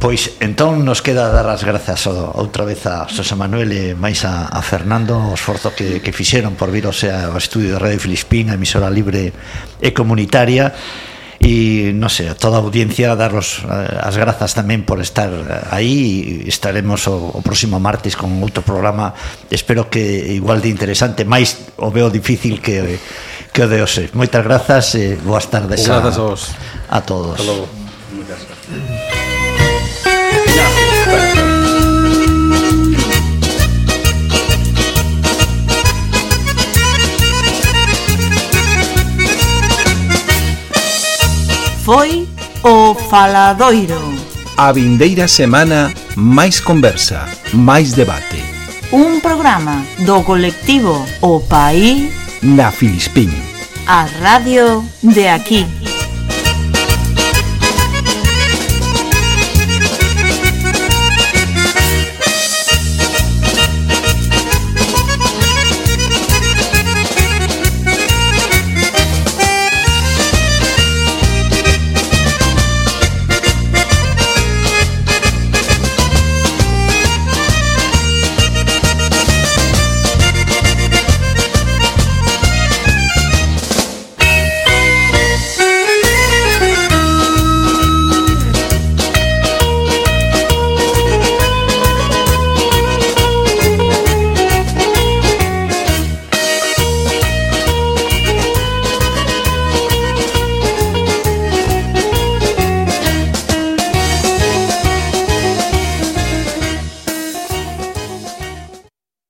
pois entón nos queda dar as grazas outra vez a José Manuel e máis a, a Fernando o esforzo que, que fixeron por vir ao, sea, ao estudio de Radio Filispín, a emisora libre e comunitaria e non sei, a toda a audiencia daros eh, as grazas tamén por estar eh, aí estaremos o, o próximo martes con outro programa espero que igual de interesante máis o veo difícil que que o de hoxe moitas grazas e boas tardes a, a todos a todos Hasta logo. Muchas gracias. Foi o Faladoiro. A vindeira semana máis conversa, máis debate. Un programa do colectivo O País na Filispín. A radio de aquí.